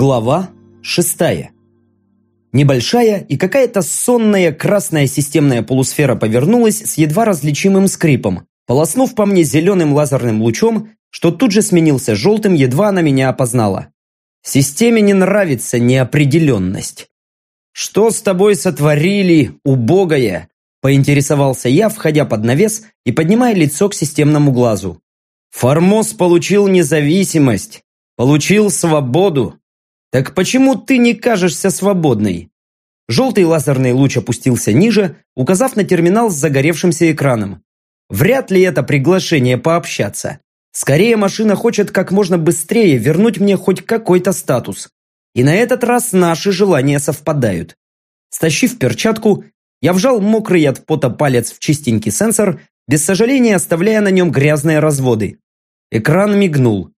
Глава шестая. Небольшая и какая-то сонная красная системная полусфера повернулась с едва различимым скрипом, полоснув по мне зеленым лазерным лучом, что тут же сменился желтым, едва она меня опознала. Системе не нравится неопределенность. «Что с тобой сотворили, убогая?» поинтересовался я, входя под навес и поднимая лицо к системному глазу. «Формоз получил независимость, получил свободу, так почему ты не кажешься свободной? Желтый лазерный луч опустился ниже, указав на терминал с загоревшимся экраном. Вряд ли это приглашение пообщаться. Скорее машина хочет как можно быстрее вернуть мне хоть какой-то статус. И на этот раз наши желания совпадают. Стащив перчатку, я вжал мокрый от пота палец в чистенький сенсор, без сожаления оставляя на нем грязные разводы. Экран мигнул.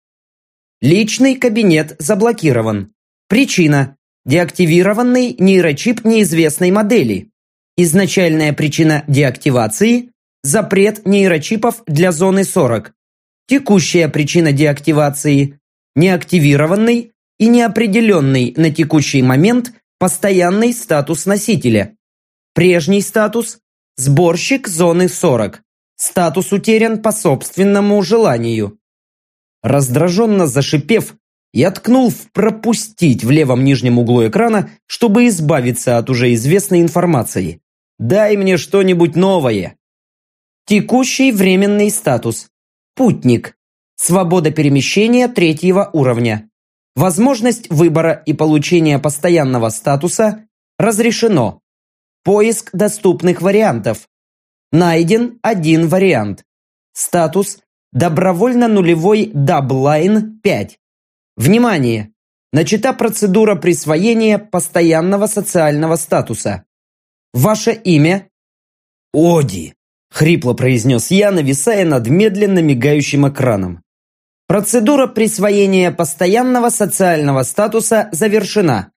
Личный кабинет заблокирован. Причина – деактивированный нейрочип неизвестной модели. Изначальная причина деактивации – запрет нейрочипов для зоны 40. Текущая причина деактивации – неактивированный и неопределенный на текущий момент постоянный статус носителя. Прежний статус – сборщик зоны 40. Статус утерян по собственному желанию. Раздраженно зашипев, я ткнул в «пропустить» в левом нижнем углу экрана, чтобы избавиться от уже известной информации. «Дай мне что-нибудь новое!» Текущий временный статус. Путник. Свобода перемещения третьего уровня. Возможность выбора и получения постоянного статуса разрешено. Поиск доступных вариантов. Найден один вариант. Статус добровольно нулевой даблайн 5. Внимание! Начата процедура присвоения постоянного социального статуса. Ваше имя? Оди, хрипло произнес я, нависая над медленно мигающим экраном. Процедура присвоения постоянного социального статуса завершена.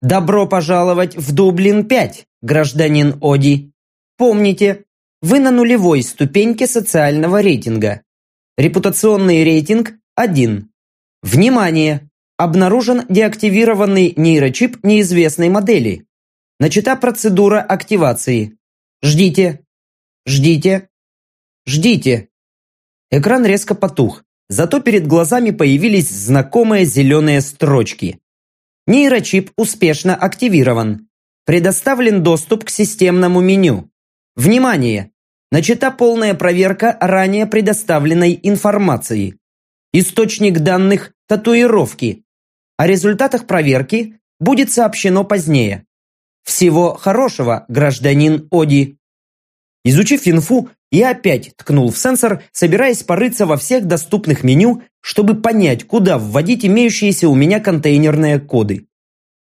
Добро пожаловать в Дублин-5, гражданин Оди. Помните, вы на нулевой ступеньке социального рейтинга. Репутационный рейтинг 1. Внимание! Обнаружен деактивированный нейрочип неизвестной модели. Начата процедура активации. Ждите. Ждите. Ждите. Экран резко потух. Зато перед глазами появились знакомые зеленые строчки. Нейрочип успешно активирован. Предоставлен доступ к системному меню. Внимание! Начата полная проверка ранее предоставленной информации. Источник данных – татуировки. О результатах проверки будет сообщено позднее. Всего хорошего, гражданин Оди. Изучив инфу, я опять ткнул в сенсор, собираясь порыться во всех доступных меню, чтобы понять, куда вводить имеющиеся у меня контейнерные коды.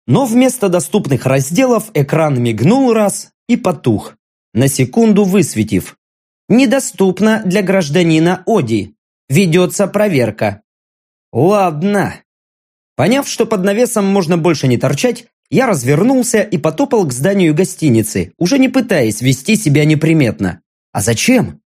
Но вместо доступных разделов экран мигнул раз и потух, на секунду высветив. Недоступно для гражданина Оди. Ведется проверка. Ладно. Поняв, что под навесом можно больше не торчать, я развернулся и потопал к зданию гостиницы, уже не пытаясь вести себя неприметно. А зачем?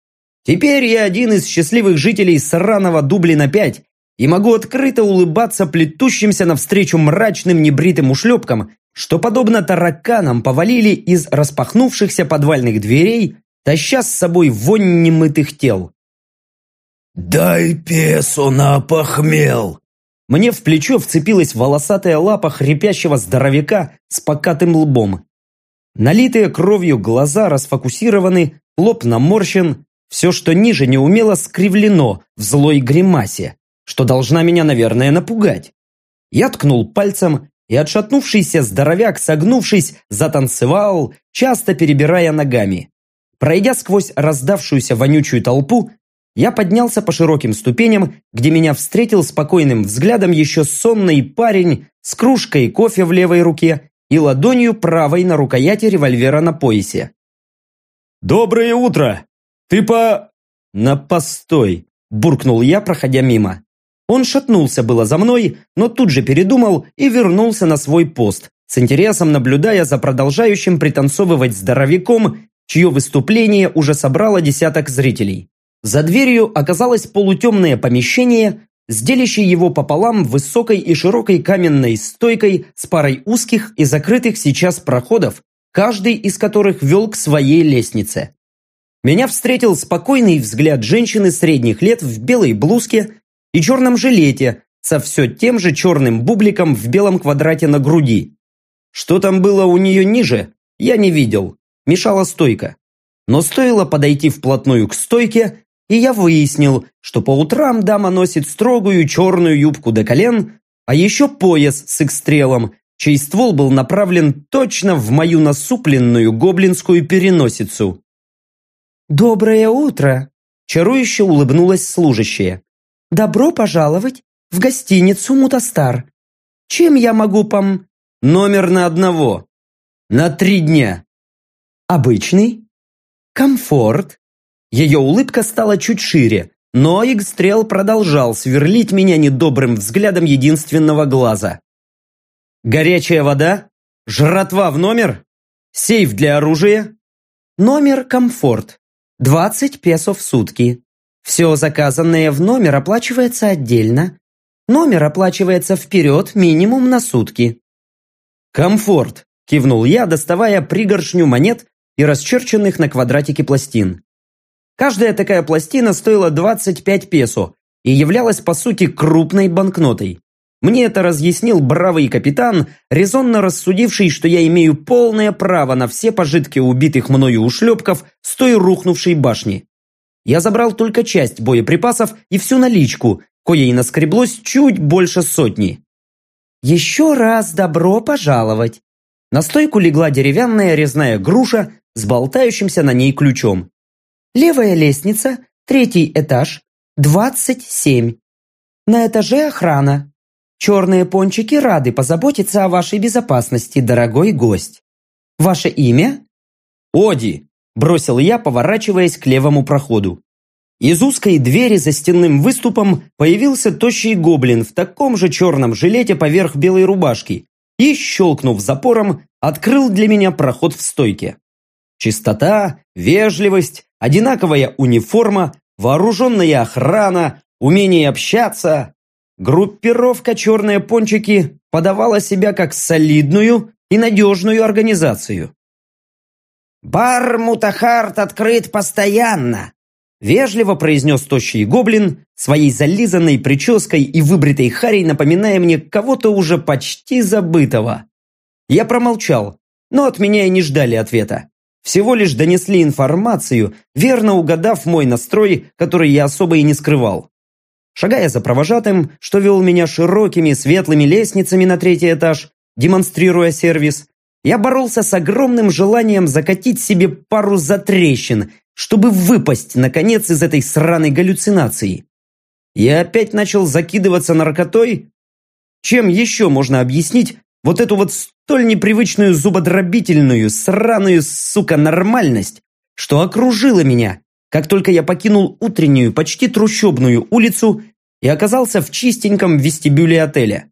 Теперь я один из счастливых жителей сраного Дублина-5 и могу открыто улыбаться плетущимся навстречу мрачным небритым ушлепкам, что подобно тараканам повалили из распахнувшихся подвальных дверей, таща с собой вонь немытых тел. «Дай песо на похмел!» Мне в плечо вцепилась волосатая лапа хрипящего здоровяка с покатым лбом. Налитые кровью глаза расфокусированы, лоб наморщен, все, что ниже, неумело скривлено в злой гримасе, что должна меня, наверное, напугать. Я ткнул пальцем, и отшатнувшийся здоровяк, согнувшись, затанцевал, часто перебирая ногами. Пройдя сквозь раздавшуюся вонючую толпу, я поднялся по широким ступеням, где меня встретил спокойным взглядом еще сонный парень с кружкой кофе в левой руке и ладонью правой на рукояти револьвера на поясе. «Доброе утро! Ты по...» «На постой!» – буркнул я, проходя мимо. Он шатнулся было за мной, но тут же передумал и вернулся на свой пост, с интересом наблюдая за продолжающим пританцовывать здоровяком, чье выступление уже собрало десяток зрителей. За дверью оказалось полутемное помещение с делящей его пополам высокой и широкой каменной стойкой с парой узких и закрытых сейчас проходов, каждый из которых вел к своей лестнице. Меня встретил спокойный взгляд женщины средних лет в белой блузке и черном жилете со все тем же черным бубликом в белом квадрате на груди. Что там было у нее ниже, я не видел, мешала стойка. Но стоило подойти вплотную к стойке, и я выяснил, что по утрам дама носит строгую черную юбку до колен, а еще пояс с экстрелом, чей ствол был направлен точно в мою насупленную гоблинскую переносицу. «Доброе утро!» – чарующе улыбнулась служащая. «Добро пожаловать в гостиницу «Мутастар». Чем я могу пом...» «Номер на одного. На три дня». «Обычный?» «Комфорт?» Ее улыбка стала чуть шире, но Игстрел продолжал сверлить меня недобрым взглядом единственного глаза. «Горячая вода? Жратва в номер? Сейф для оружия?» «Номер комфорт. 20 песо в сутки. Все заказанное в номер оплачивается отдельно. Номер оплачивается вперед минимум на сутки». «Комфорт», – кивнул я, доставая пригоршню монет и расчерченных на квадратике пластин. Каждая такая пластина стоила 25 песо и являлась по сути крупной банкнотой. Мне это разъяснил бравый капитан, резонно рассудивший, что я имею полное право на все пожитки убитых мною ушлепков с той рухнувшей башни. Я забрал только часть боеприпасов и всю наличку, коей наскреблось чуть больше сотни. «Еще раз добро пожаловать!» На стойку легла деревянная резная груша с болтающимся на ней ключом. «Левая лестница, третий этаж, двадцать семь. На этаже охрана. Черные пончики рады позаботиться о вашей безопасности, дорогой гость. Ваше имя?» «Оди!» – бросил я, поворачиваясь к левому проходу. Из узкой двери за стенным выступом появился тощий гоблин в таком же черном жилете поверх белой рубашки и, щелкнув запором, открыл для меня проход в стойке. Чистота, вежливость, одинаковая униформа, вооруженная охрана, умение общаться. Группировка «Черные пончики» подавала себя как солидную и надежную организацию. «Бар Мутахарт открыт постоянно», Вежливо произнес тощий гоблин, своей зализанной прической и выбритой харей напоминая мне кого-то уже почти забытого. Я промолчал, но от меня и не ждали ответа. Всего лишь донесли информацию, верно угадав мой настрой, который я особо и не скрывал. Шагая за провожатым, что вел меня широкими светлыми лестницами на третий этаж, демонстрируя сервис, я боролся с огромным желанием закатить себе пару затрещин чтобы выпасть, наконец, из этой сраной галлюцинации. Я опять начал закидываться наркотой? Чем еще можно объяснить вот эту вот столь непривычную зубодробительную, сраную, сука, нормальность, что окружила меня, как только я покинул утреннюю, почти трущобную улицу и оказался в чистеньком вестибюле отеля.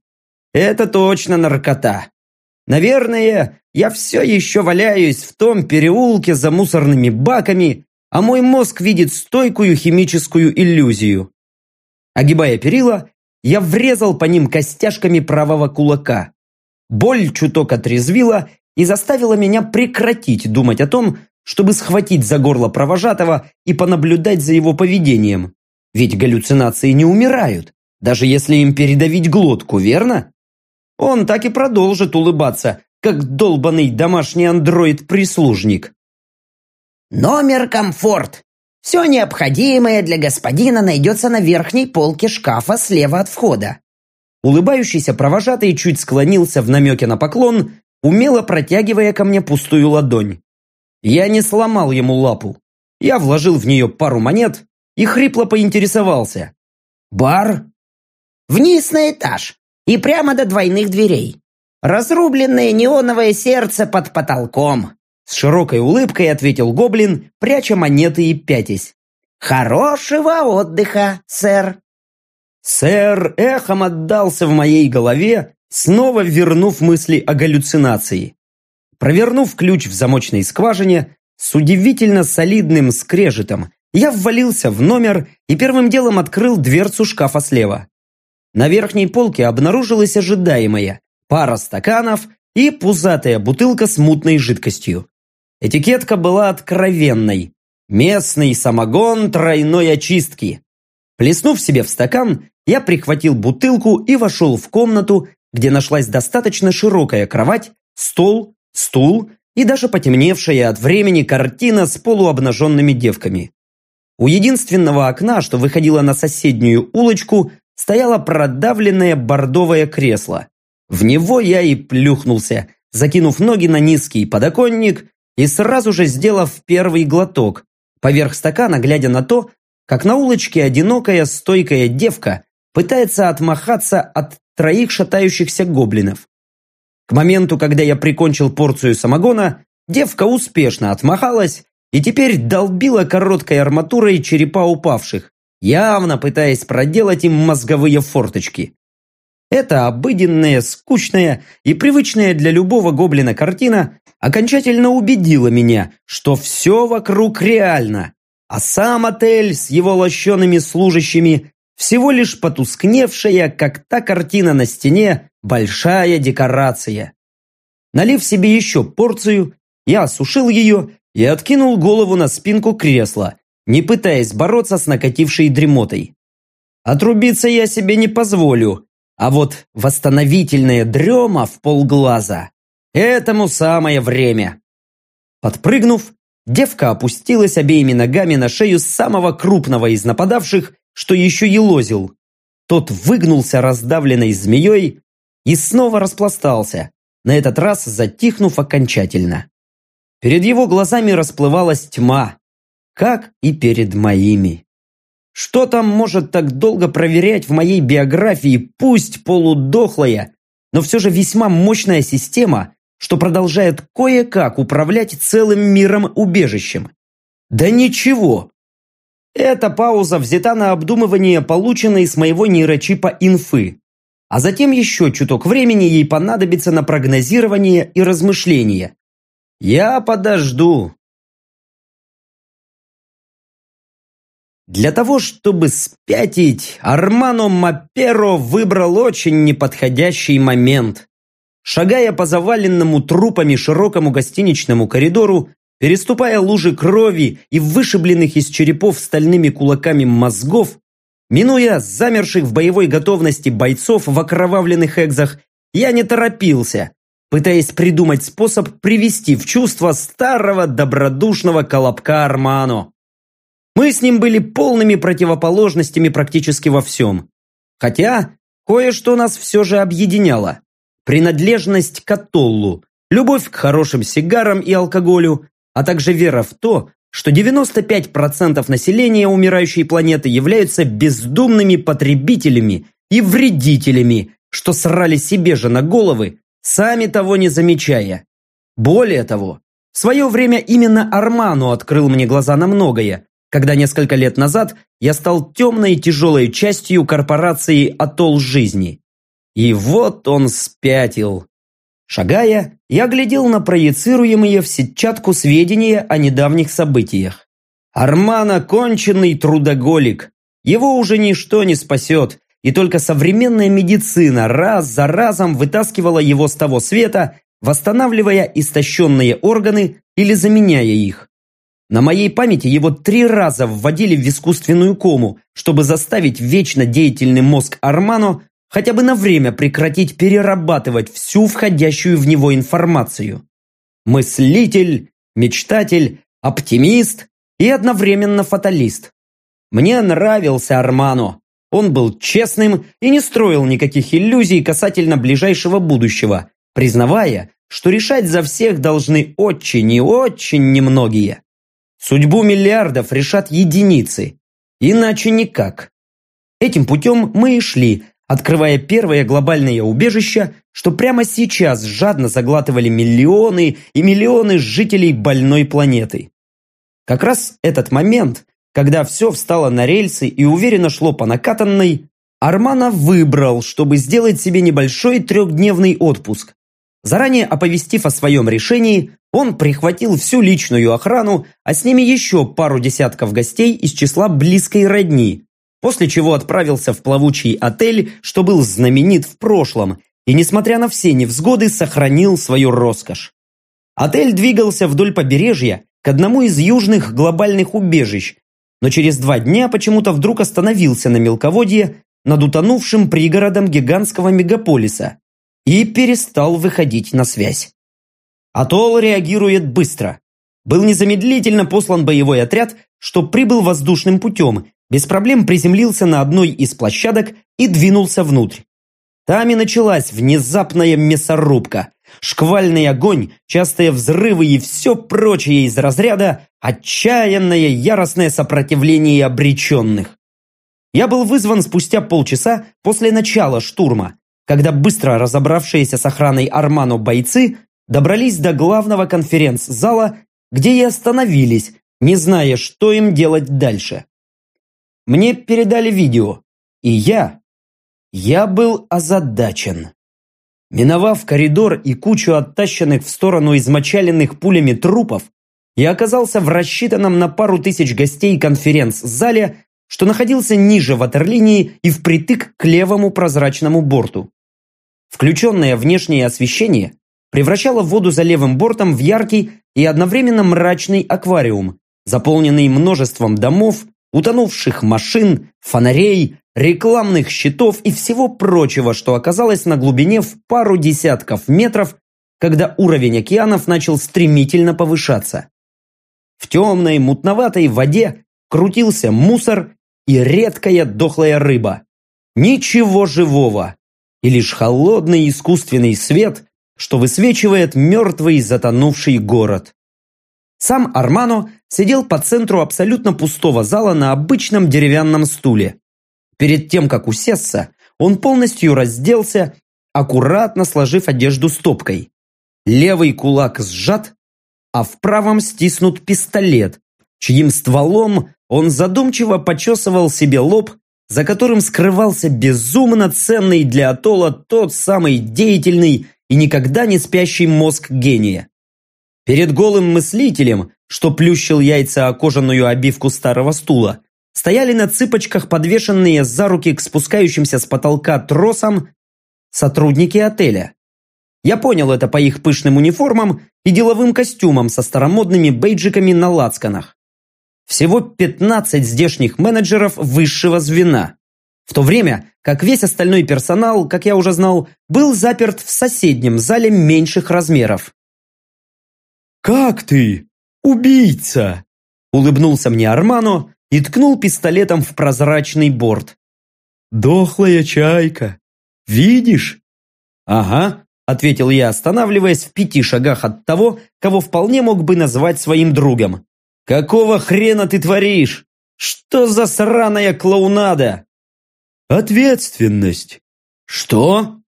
Это точно наркота. Наверное, я все еще валяюсь в том переулке за мусорными баками, а мой мозг видит стойкую химическую иллюзию. Огибая перила, я врезал по ним костяшками правого кулака. Боль чуток отрезвила и заставила меня прекратить думать о том, чтобы схватить за горло провожатого и понаблюдать за его поведением. Ведь галлюцинации не умирают, даже если им передавить глотку, верно? Он так и продолжит улыбаться, как долбанный домашний андроид-прислужник. Номер комфорт. Все необходимое для господина найдется на верхней полке шкафа слева от входа. Улыбающийся провожатый чуть склонился в намеке на поклон, умело протягивая ко мне пустую ладонь. Я не сломал ему лапу. Я вложил в нее пару монет и хрипло поинтересовался. «Бар?» «Вниз на этаж и прямо до двойных дверей. Разрубленное неоновое сердце под потолком. С широкой улыбкой ответил гоблин, пряча монеты и пятясь. «Хорошего отдыха, сэр!» Сэр эхом отдался в моей голове, снова вернув мысли о галлюцинации. Провернув ключ в замочной скважине, с удивительно солидным скрежетом, я ввалился в номер и первым делом открыл дверцу шкафа слева. на верхней полке обнаружилось ожидаемое – пара стаканов и пузатая бутылка с мутной жидкостью. Этикетка была откровенной. Местный самогон тройной очистки. Плеснув себе в стакан, я прихватил бутылку и вошел в комнату, где нашлась достаточно широкая кровать, стол, стул и даже потемневшая от времени картина с полуобнаженными девками. У единственного окна, что выходило на соседнюю улочку, стояло продавленное бордовое кресло. В него я и плюхнулся, закинув ноги на низкий подоконник и сразу же сделав первый глоток, поверх стакана глядя на то, как на улочке одинокая стойкая девка пытается отмахаться от троих шатающихся гоблинов. К моменту, когда я прикончил порцию самогона, девка успешно отмахалась и теперь долбила короткой арматурой черепа упавших, явно пытаясь проделать им мозговые форточки. Эта обыденная, скучная и привычная для любого гоблина картина окончательно убедила меня, что все вокруг реально, а сам отель с его лощеными служащими всего лишь потускневшая, как та картина на стене, большая декорация. Налив себе еще порцию, я осушил ее и откинул голову на спинку кресла, не пытаясь бороться с накатившей дремотой. Отрубиться я себе не позволю, а вот восстановительная дрема в полглаза – этому самое время. Подпрыгнув, девка опустилась обеими ногами на шею самого крупного из нападавших, что еще елозил. Тот выгнулся раздавленной змеей и снова распластался, на этот раз затихнув окончательно. Перед его глазами расплывалась тьма, как и перед моими. Что там может так долго проверять в моей биографии, пусть полудохлая, но все же весьма мощная система, что продолжает кое-как управлять целым миром-убежищем? Да ничего. Эта пауза взята на обдумывание полученной с моего нейрочипа инфы. А затем еще чуток времени ей понадобится на прогнозирование и размышления. Я подожду. Для того, чтобы спятить, Армано Маперо выбрал очень неподходящий момент. Шагая по заваленному трупами широкому гостиничному коридору, переступая лужи крови и вышибленных из черепов стальными кулаками мозгов, минуя замерших в боевой готовности бойцов в окровавленных экзах, я не торопился, пытаясь придумать способ привести в чувство старого добродушного колобка Армано. Мы с ним были полными противоположностями практически во всем. Хотя кое-что нас все же объединяло. Принадлежность к Атоллу, любовь к хорошим сигарам и алкоголю, а также вера в то, что 95% населения умирающей планеты являются бездумными потребителями и вредителями, что срали себе же на головы сами того не замечая. Более того, в свое время именно Арману открыл мне глаза на многое, когда несколько лет назад я стал темной и тяжелой частью корпорации «Атолл жизни». И вот он спятил. Шагая, я глядел на проецируемые в сетчатку сведения о недавних событиях. Армана – конченый трудоголик. Его уже ничто не спасет, и только современная медицина раз за разом вытаскивала его с того света, восстанавливая истощенные органы или заменяя их. На моей памяти его три раза вводили в искусственную кому, чтобы заставить вечно деятельный мозг Армано хотя бы на время прекратить перерабатывать всю входящую в него информацию. Мыслитель, мечтатель, оптимист и одновременно фаталист. Мне нравился Армано, он был честным и не строил никаких иллюзий касательно ближайшего будущего, признавая, что решать за всех должны очень и очень немногие. Судьбу миллиардов решат единицы, иначе никак. Этим путем мы и шли, открывая первое глобальное убежище, что прямо сейчас жадно заглатывали миллионы и миллионы жителей больной планеты. Как раз этот момент когда все встало на рельсы и уверенно шло по накатанной, Армана выбрал, чтобы сделать себе небольшой трехдневный отпуск. Заранее оповестив о своем решении, он прихватил всю личную охрану, а с ними еще пару десятков гостей из числа близкой родни. После чего отправился в плавучий отель, что был знаменит в прошлом, и, несмотря на все невзгоды, сохранил свою роскошь. Отель двигался вдоль побережья к одному из южных глобальных убежищ, но через два дня почему-то вдруг остановился на мелководье над утонувшим пригородом гигантского мегаполиса и перестал выходить на связь. Атолл реагирует быстро. Был незамедлительно послан боевой отряд, что прибыл воздушным путем, без проблем приземлился на одной из площадок и двинулся внутрь. Там и началась внезапная мясорубка. Шквальный огонь, частые взрывы и все прочее из разряда отчаянное яростное сопротивление обреченных. Я был вызван спустя полчаса после начала штурма, когда быстро разобравшиеся с охраной Армано бойцы добрались до главного конференц-зала, где и остановились, не зная, что им делать дальше. Мне передали видео, и я... Я был озадачен. Миновав коридор и кучу оттащенных в сторону измочаленных пулями трупов, я оказался в рассчитанном на пару тысяч гостей конференц-зале, что находился ниже ватерлинии и впритык к левому прозрачному борту. Включенное внешнее освещение превращало воду за левым бортом в яркий и одновременно мрачный аквариум, заполненный множеством домов, утонувших машин, фонарей, рекламных щитов и всего прочего, что оказалось на глубине в пару десятков метров, когда уровень океанов начал стремительно повышаться. В темной, мутноватой воде крутился мусор и редкая дохлая рыба. Ничего живого. И лишь холодный искусственный свет, что высвечивает мертвый затонувший город. Сам Армано сидел по центру абсолютно пустого зала на обычном деревянном стуле. Перед тем, как усесться, он полностью разделся, аккуратно сложив одежду стопкой. Левый кулак сжат, а в правом стиснут пистолет, чьим стволом он задумчиво почесывал себе лоб, за которым скрывался безумно ценный для Атола тот самый деятельный и никогда не спящий мозг гения. Перед голым мыслителем, что плющил яйца о кожаную обивку старого стула, стояли на цыпочках подвешенные за руки к спускающимся с потолка тросам сотрудники отеля. Я понял это по их пышным униформам и деловым костюмам со старомодными бейджиками на лацканах. Всего 15 здешних менеджеров высшего звена. В то время, как весь остальной персонал, как я уже знал, был заперт в соседнем зале меньших размеров. «Как ты? Убийца!» Улыбнулся мне Армано и ткнул пистолетом в прозрачный борт. «Дохлая чайка! Видишь?» «Ага», — ответил я, останавливаясь в пяти шагах от того, кого вполне мог бы назвать своим другом. «Какого хрена ты творишь? Что за сраная клоунада?» «Ответственность». «Что?»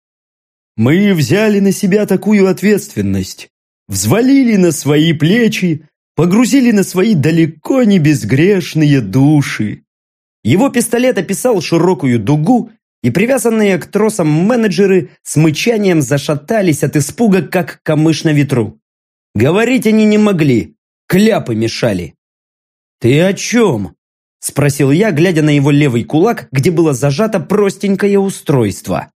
«Мы взяли на себя такую ответственность взвалили на свои плечи, погрузили на свои далеко не безгрешные души. Его пистолет описал широкую дугу, и привязанные к тросам менеджеры с мычанием зашатались от испуга, как камыш на ветру. Говорить они не могли, кляпы мешали. «Ты о чем?» – спросил я, глядя на его левый кулак, где было зажато простенькое устройство.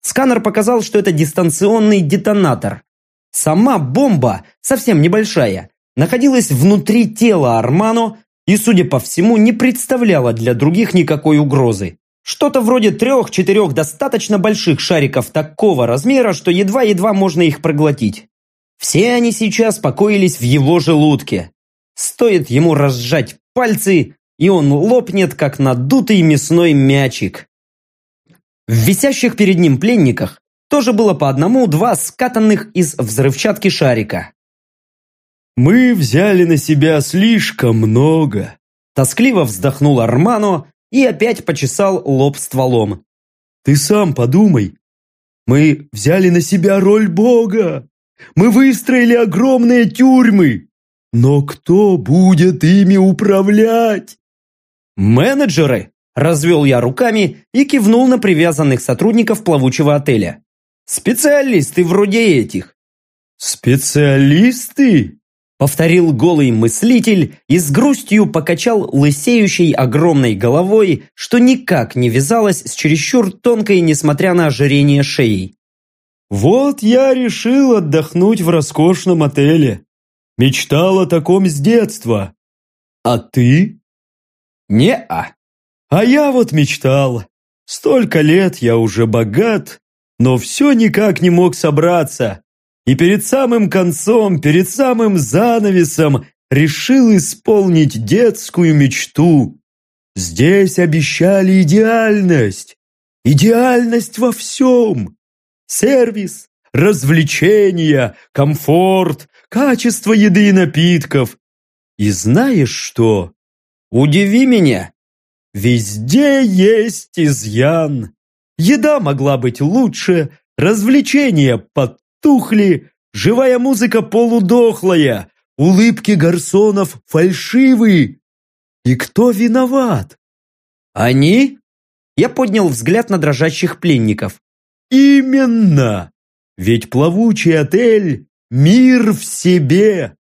Сканер показал, что это дистанционный детонатор, Сама бомба, совсем небольшая, находилась внутри тела Армано и, судя по всему, не представляла для других никакой угрозы. Что-то вроде трех-четырех достаточно больших шариков такого размера, что едва-едва можно их проглотить. Все они сейчас покоились в его желудке. Стоит ему разжать пальцы, и он лопнет, как надутый мясной мячик. В висящих перед ним пленниках тоже было по одному-два скатанных из взрывчатки шарика. «Мы взяли на себя слишком много», тоскливо вздохнул Армано и опять почесал лоб стволом. «Ты сам подумай. Мы взяли на себя роль Бога. Мы выстроили огромные тюрьмы. Но кто будет ими управлять?» «Менеджеры!» – развел я руками и кивнул на привязанных сотрудников плавучего отеля. Специалисты вроде этих. Специалисты? Повторил голый мыслитель и с грустью покачал лысеющей огромной головой, что никак не вязалось с чересчур тонкой, несмотря на ожирение шеей. «Вот я решил отдохнуть в роскошном отеле. Мечтал о таком с детства. А ты?» «Не-а». «А я вот мечтал. Столько лет я уже богат, но все никак не мог собраться. И перед самым концом, перед самым занавесом решил исполнить детскую мечту. Здесь обещали идеальность. Идеальность во всем. Сервис, развлечения, комфорт, качество еды и напитков. И знаешь что? Удиви меня. Везде есть изъян. Еда могла быть лучше, развлечения потухли, живая музыка полудохлая, улыбки гарсонов фальшивые. И кто виноват? Они? Я поднял взгляд на дрожащих пленников. Именно! Ведь плавучий отель – мир в себе.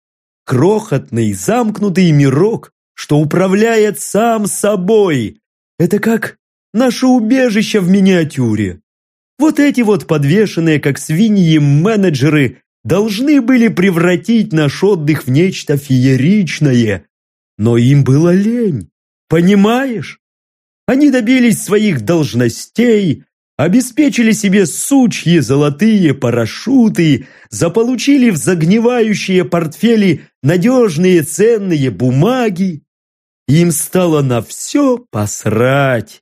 Крохотный, замкнутый мирок, что управляет сам собой. Это как Наше убежище в миниатюре. Вот эти вот подвешенные, как свиньи, менеджеры должны были превратить наш отдых в нечто фееричное. Но им было лень, понимаешь? Они добились своих должностей, обеспечили себе сучьи золотые парашюты, заполучили в загнивающие портфели надежные ценные бумаги. Им стало на все посрать.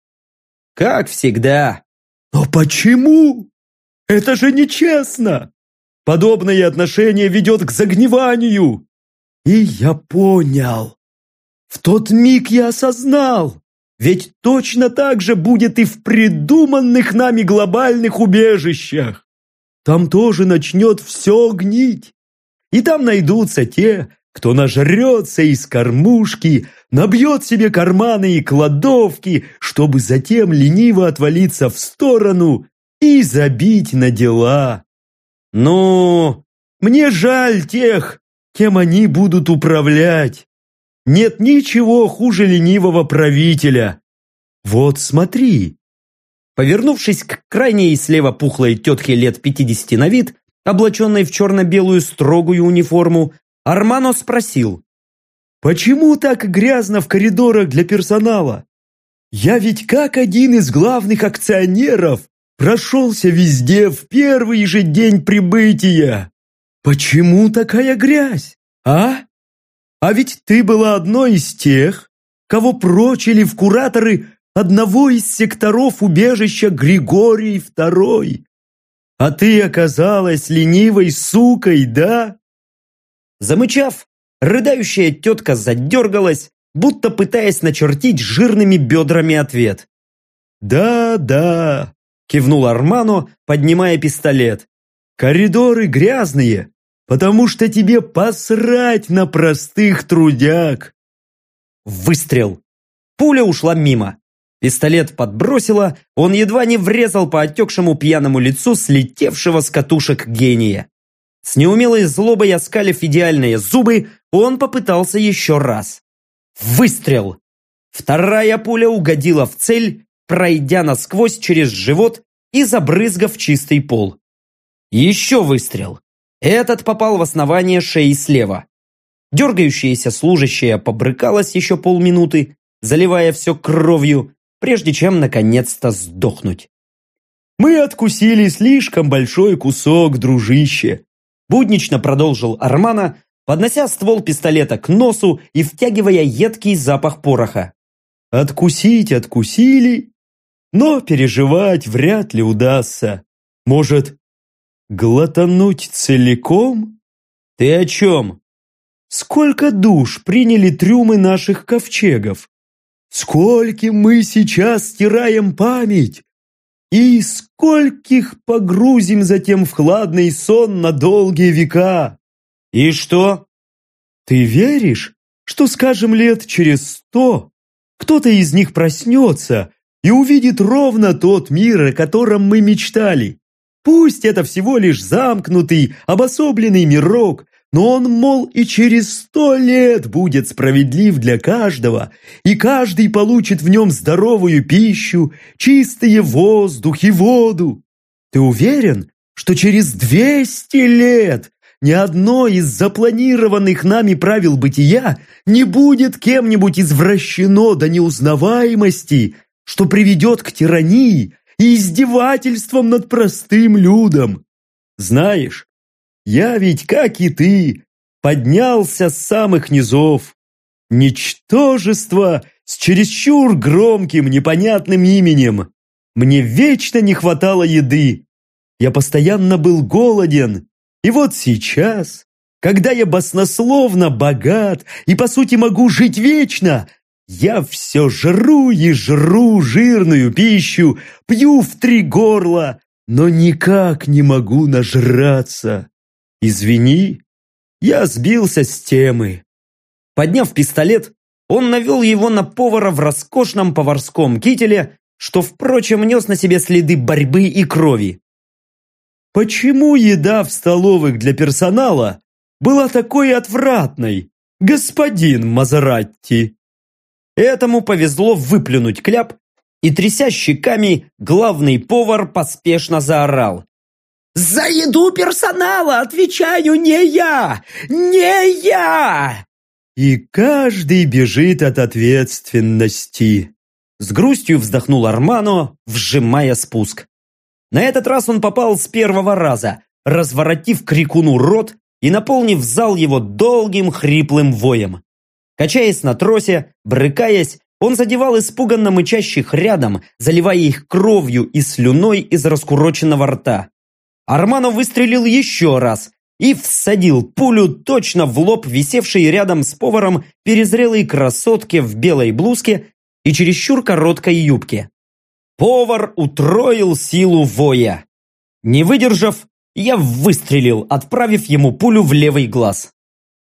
Как всегда. Но почему? Это же нечестно. Подобное отношение ведет к загниванию. И я понял. В тот миг я осознал. Ведь точно так же будет и в придуманных нами глобальных убежищах. Там тоже начнет все гнить. И там найдутся те, кто нажрется из кормушки, набьет себе карманы и кладовки, чтобы затем лениво отвалиться в сторону и забить на дела. Но мне жаль тех, кем они будут управлять. Нет ничего хуже ленивого правителя. Вот смотри. Повернувшись к крайней слева пухлой тетке лет 50 на вид, облаченной в черно-белую строгую униформу, Армано спросил. Почему так грязно в коридорах для персонала? Я ведь как один из главных акционеров прошелся везде в первый же день прибытия. Почему такая грязь, а? А ведь ты была одной из тех, кого прочили в кураторы одного из секторов убежища Григорий II. А ты оказалась ленивой сукой, да? Замычав, Рыдающая тетка задергалась, будто пытаясь начертить жирными бедрами ответ. «Да, да», – кивнул Армано, поднимая пистолет. «Коридоры грязные, потому что тебе посрать на простых трудяг». Выстрел. Пуля ушла мимо. Пистолет подбросило, он едва не врезал по отекшему пьяному лицу слетевшего с катушек гения. С неумелой злобой оскалив идеальные зубы, он попытался еще раз. Выстрел! Вторая пуля угодила в цель, пройдя насквозь через живот и забрызгав чистый пол. Еще выстрел. Этот попал в основание шеи слева. Дергающаяся служащая побрыкалась еще полминуты, заливая все кровью, прежде чем наконец-то сдохнуть. «Мы откусили слишком большой кусок, дружище», буднично продолжил Армана, поднося ствол пистолета к носу и втягивая едкий запах пороха. «Откусить откусили, но переживать вряд ли удастся. Может, глотануть целиком?» «Ты о чем?» «Сколько душ приняли трюмы наших ковчегов? Скольким мы сейчас стираем память? И скольких погрузим затем в хладный сон на долгие века?» «И что?» «Ты веришь, что, скажем, лет через сто кто-то из них проснется и увидит ровно тот мир, о котором мы мечтали? Пусть это всего лишь замкнутый, обособленный мирок, но он, мол, и через сто лет будет справедлив для каждого, и каждый получит в нем здоровую пищу, чистый воздух и воду. Ты уверен, что через двести лет ни одно из запланированных нами правил бытия не будет кем-нибудь извращено до неузнаваемости, что приведет к тирании и издевательствам над простым людом. Знаешь, я ведь, как и ты, поднялся с самых низов. Ничтожество с чересчур громким непонятным именем. Мне вечно не хватало еды. Я постоянно был голоден и вот сейчас, когда я баснословно богат и, по сути, могу жить вечно, я все жру и жру жирную пищу, пью в три горла, но никак не могу нажраться. Извини, я сбился с темы. Подняв пистолет, он навел его на повара в роскошном поварском кителе, что, впрочем, нес на себе следы борьбы и крови. Почему еда в столовых для персонала была такой отвратной, господин Мазератти? Этому повезло выплюнуть кляп, и, тряся щеками, главный повар поспешно заорал. «За еду персонала отвечаю не я! Не я!» И каждый бежит от ответственности. С грустью вздохнул Армано, вжимая спуск. На этот раз он попал с первого раза, разворотив крикуну рот и наполнив зал его долгим хриплым воем. Качаясь на тросе, брыкаясь, он задевал испуганно мычащих рядом, заливая их кровью и слюной из раскуроченного рта. Арманов выстрелил еще раз и всадил пулю точно в лоб висевшей рядом с поваром перезрелой красотке в белой блузке и чересчур короткой юбке. Повар утроил силу воя. Не выдержав, я выстрелил, отправив ему пулю в левый глаз.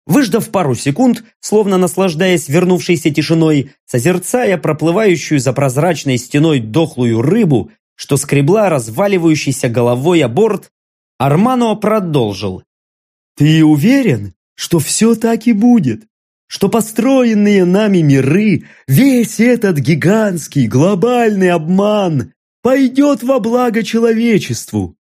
Выждав пару секунд, словно наслаждаясь вернувшейся тишиной, созерцая проплывающую за прозрачной стеной дохлую рыбу, что скребла разваливающейся головой о борт, Армано продолжил. «Ты уверен, что все так и будет? что построенные нами миры, весь этот гигантский глобальный обман пойдет во благо человечеству.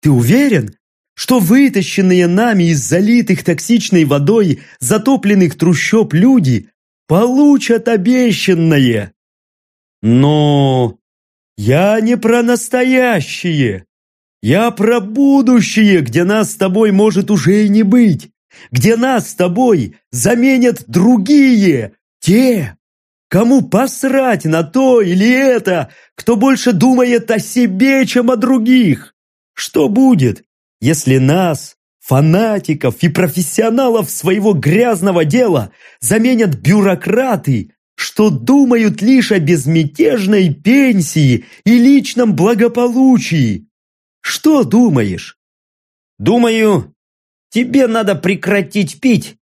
Ты уверен, что вытащенные нами из залитых токсичной водой затопленных трущоб люди получат обещанное? Но я не про настоящее. Я про будущее, где нас с тобой может уже и не быть где нас с тобой заменят другие, те, кому посрать на то или это, кто больше думает о себе, чем о других. Что будет, если нас, фанатиков и профессионалов своего грязного дела заменят бюрократы, что думают лишь о безмятежной пенсии и личном благополучии? Что думаешь? Думаю, Тебе надо прекратить пить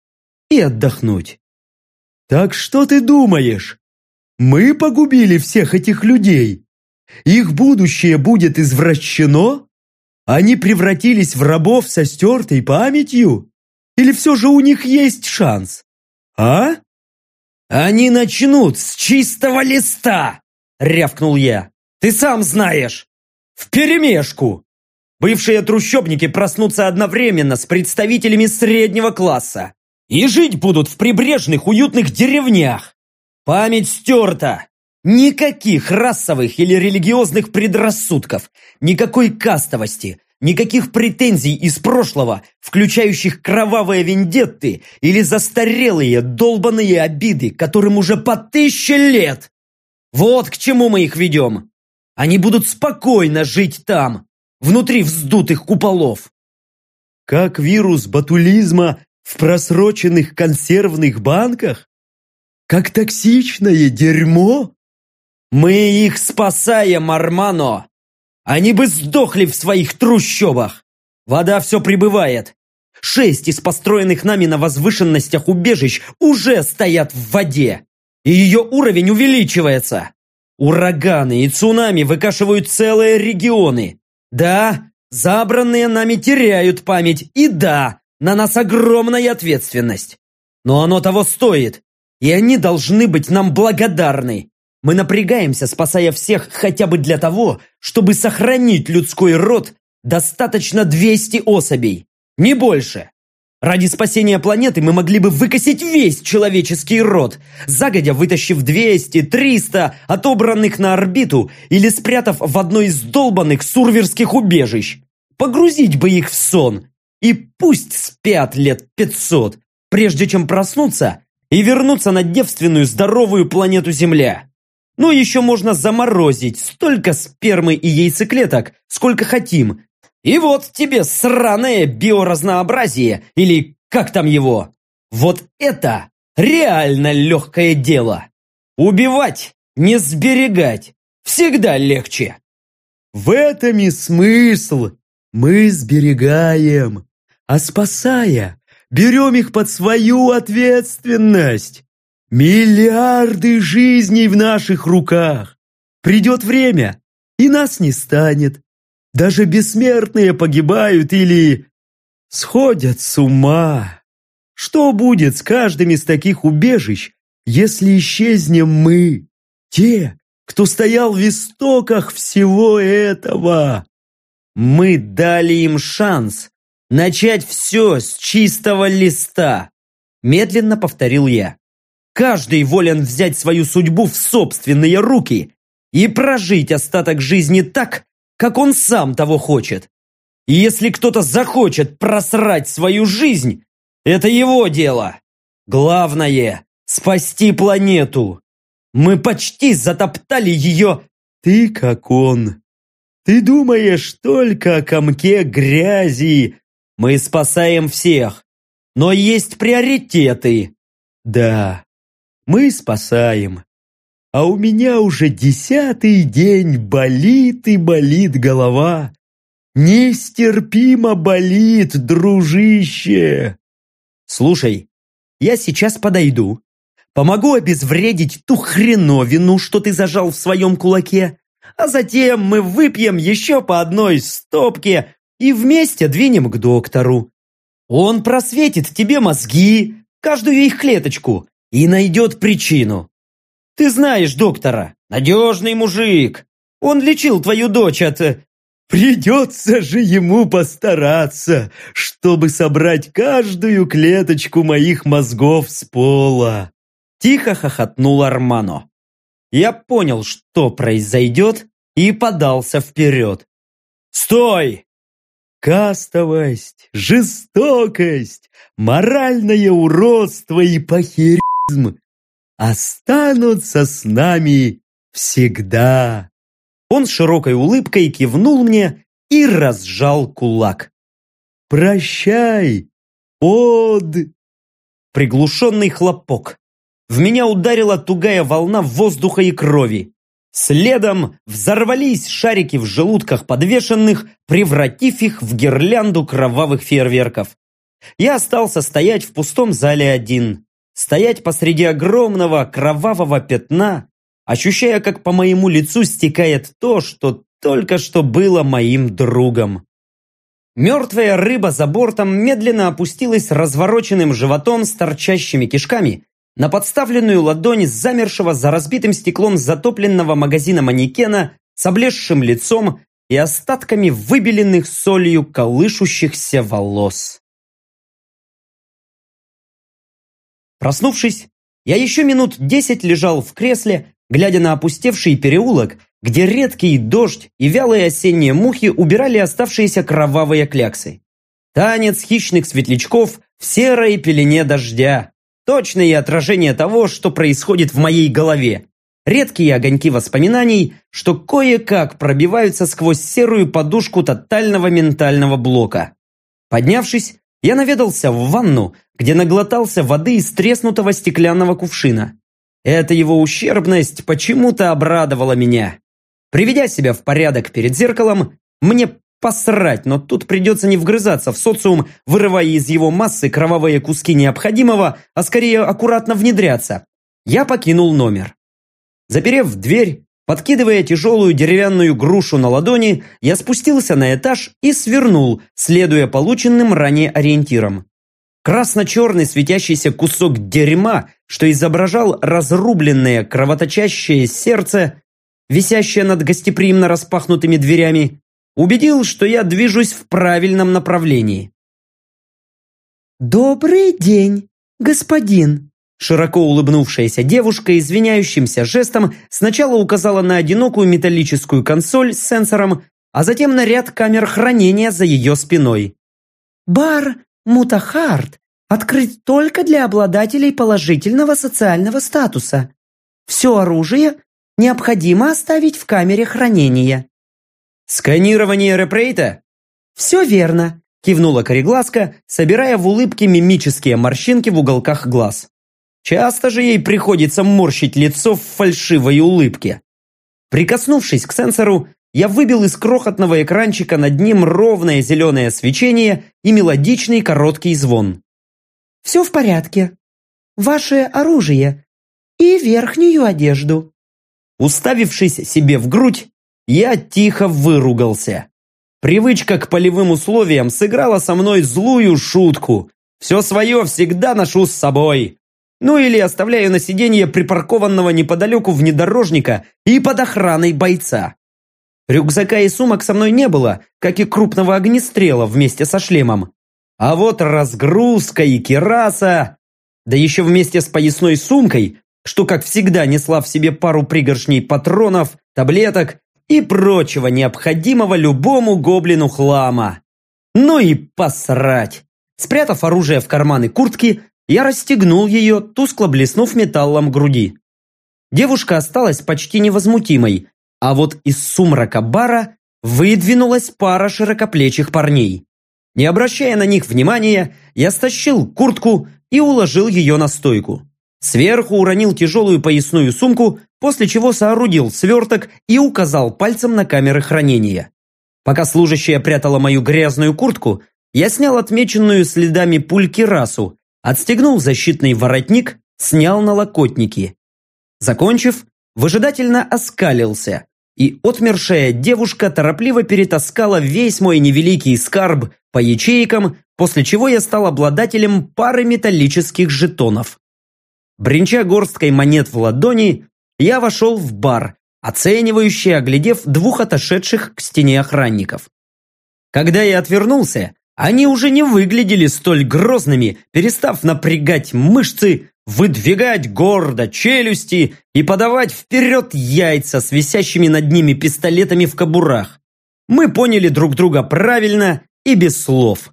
и отдохнуть. Так что ты думаешь? Мы погубили всех этих людей? Их будущее будет извращено? Они превратились в рабов со стертой памятью? Или все же у них есть шанс? А? Они начнут с чистого листа, рявкнул я. Ты сам знаешь. Вперемешку. Бывшие трущобники проснутся одновременно с представителями среднего класса и жить будут в прибрежных уютных деревнях. Память стерта. Никаких расовых или религиозных предрассудков, никакой кастовости, никаких претензий из прошлого, включающих кровавые вендетты или застарелые долбанные обиды, которым уже по тысяче лет. Вот к чему мы их ведем. Они будут спокойно жить там, внутри вздутых куполов. Как вирус батулизма в просроченных консервных банках? Как токсичное дерьмо? Мы их спасаем, Армано! Они бы сдохли в своих трущобах! Вода все прибывает. Шесть из построенных нами на возвышенностях убежищ уже стоят в воде. И ее уровень увеличивается. Ураганы и цунами выкашивают целые регионы. Да, забранные нами теряют память. И да, на нас огромная ответственность. Но оно того стоит, и они должны быть нам благодарны. Мы напрягаемся, спасая всех хотя бы для того, чтобы сохранить людской род достаточно 200 особей, не больше. Ради спасения планеты мы могли бы выкосить весь человеческий род, загодя вытащив 200-300 отобранных на орбиту или спрятав в одно из долбанных сурверских убежищ. Погрузить бы их в сон, и пусть спят лет 500, прежде чем проснуться и вернуться на девственную здоровую планету Земля. Ну, еще можно заморозить столько спермы и яйцеклеток, сколько хотим. И вот тебе сраное биоразнообразие, или как там его. Вот это реально легкое дело. Убивать, не сберегать, всегда легче. В этом и смысл. Мы сберегаем, а спасая, берем их под свою ответственность. Миллиарды жизней в наших руках. Придет время, и нас не станет. Даже бессмертные погибают или сходят с ума. Что будет с каждым из таких убежищ, если исчезнем мы, те, кто стоял в истоках всего этого? Мы дали им шанс начать все с чистого листа, медленно повторил я. Каждый волен взять свою судьбу в собственные руки и прожить остаток жизни так, как он сам того хочет. И если кто-то захочет просрать свою жизнь, это его дело. Главное – спасти планету. Мы почти затоптали ее... Ты как он. Ты думаешь только о комке грязи. Мы спасаем всех. Но есть приоритеты. Да, мы спасаем. А у меня уже десятый день болит и болит голова. Нестерпимо болит, дружище. Слушай, я сейчас подойду. Помогу обезвредить ту хреновину, что ты зажал в своем кулаке, а затем мы выпьем еще по одной стопке и вместе двинем к доктору. Он просветит тебе мозги, каждую их клеточку, и найдет причину. Ты знаешь доктора, надежный мужик. Он лечил твою дочь от... Э, Придется же ему постараться, чтобы собрать каждую клеточку моих мозгов с пола. Тихо хохотнул Армано. Я понял, что произойдет, и подался вперед. «Стой!» Кастовость, жестокость, моральное уродство и похерь останутся с нами всегда. Он с широкой улыбкой кивнул мне и разжал кулак. «Прощай, под...» Приглушенный хлопок. В меня ударила тугая волна воздуха и крови. Следом взорвались шарики в желудках подвешенных, превратив их в гирлянду кровавых фейерверков. Я остался стоять в пустом зале один стоять посреди огромного кровавого пятна, ощущая, как по моему лицу стекает то, что только что было моим другом. Мертвая рыба за бортом медленно опустилась развороченным животом с торчащими кишками на подставленную ладонь замершего за разбитым стеклом затопленного магазина манекена с облезшим лицом и остатками выбеленных солью колышущихся волос. Проснувшись, я еще минут десять лежал в кресле, глядя на опустевший переулок, где редкий дождь и вялые осенние мухи убирали оставшиеся кровавые кляксы. Танец хищных светлячков в серой пелене дождя. Точное отражение того, что происходит в моей голове. Редкие огоньки воспоминаний, что кое-как пробиваются сквозь серую подушку тотального ментального блока. Поднявшись, я наведался в ванну, где наглотался воды из треснутого стеклянного кувшина. Эта его ущербность почему-то обрадовала меня. Приведя себя в порядок перед зеркалом, мне посрать, но тут придется не вгрызаться в социум, вырывая из его массы кровавые куски необходимого, а скорее аккуратно внедряться. Я покинул номер. Заперев дверь, Подкидывая тяжелую деревянную грушу на ладони, я спустился на этаж и свернул, следуя полученным ранее ориентирам. Красно-черный светящийся кусок дерьма, что изображал разрубленное кровоточащее сердце, висящее над гостеприимно распахнутыми дверями, убедил, что я движусь в правильном направлении. «Добрый день, господин!» Широко улыбнувшаяся девушка извиняющимся жестом сначала указала на одинокую металлическую консоль с сенсором, а затем на ряд камер хранения за ее спиной. «Бар Мутахарт открыт только для обладателей положительного социального статуса. Все оружие необходимо оставить в камере хранения». «Сканирование репрейта?» «Все верно», – кивнула Корегласка, собирая в улыбке мимические морщинки в уголках глаз. Часто же ей приходится морщить лицо в фальшивой улыбке. Прикоснувшись к сенсору, я выбил из крохотного экранчика над ним ровное зеленое свечение и мелодичный короткий звон. «Все в порядке. Ваше оружие и верхнюю одежду». Уставившись себе в грудь, я тихо выругался. Привычка к полевым условиям сыграла со мной злую шутку. Все свое всегда ношу с собой. Ну или оставляю на сиденье припаркованного неподалеку внедорожника и под охраной бойца. Рюкзака и сумок со мной не было, как и крупного огнестрела вместе со шлемом. А вот разгрузка и кераса, да еще вместе с поясной сумкой, что, как всегда, несла в себе пару пригоршней патронов, таблеток и прочего необходимого любому гоблину хлама. Ну и посрать! Спрятав оружие в карманы куртки, я расстегнул ее, тускло блеснув металлом груди. Девушка осталась почти невозмутимой, а вот из сумрака бара выдвинулась пара широкоплечих парней. Не обращая на них внимания, я стащил куртку и уложил ее на стойку. Сверху уронил тяжелую поясную сумку, после чего соорудил сверток и указал пальцем на камеры хранения. Пока служащая прятала мою грязную куртку, я снял отмеченную следами пуль кирасу, отстегнул защитный воротник, снял налокотники. Закончив, выжидательно оскалился, и отмершая девушка торопливо перетаскала весь мой невеликий скарб по ячейкам, после чего я стал обладателем пары металлических жетонов. Бринча горсткой монет в ладони, я вошел в бар, оценивающий, оглядев двух отошедших к стене охранников. Когда я отвернулся, они уже не выглядели столь грозными, перестав напрягать мышцы, выдвигать гордо челюсти и подавать вперед яйца с висящими над ними пистолетами в кобурах. Мы поняли друг друга правильно и без слов.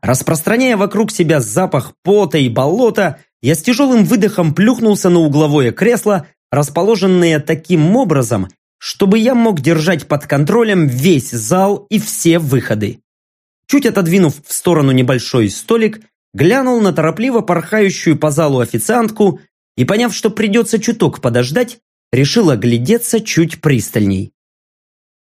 Распространяя вокруг себя запах пота и болота, я с тяжелым выдохом плюхнулся на угловое кресло, расположенное таким образом, чтобы я мог держать под контролем весь зал и все выходы. Чуть отодвинув в сторону небольшой столик, глянул на торопливо порхающую по залу официантку и, поняв, что придется чуток подождать, решил оглядеться чуть пристальней.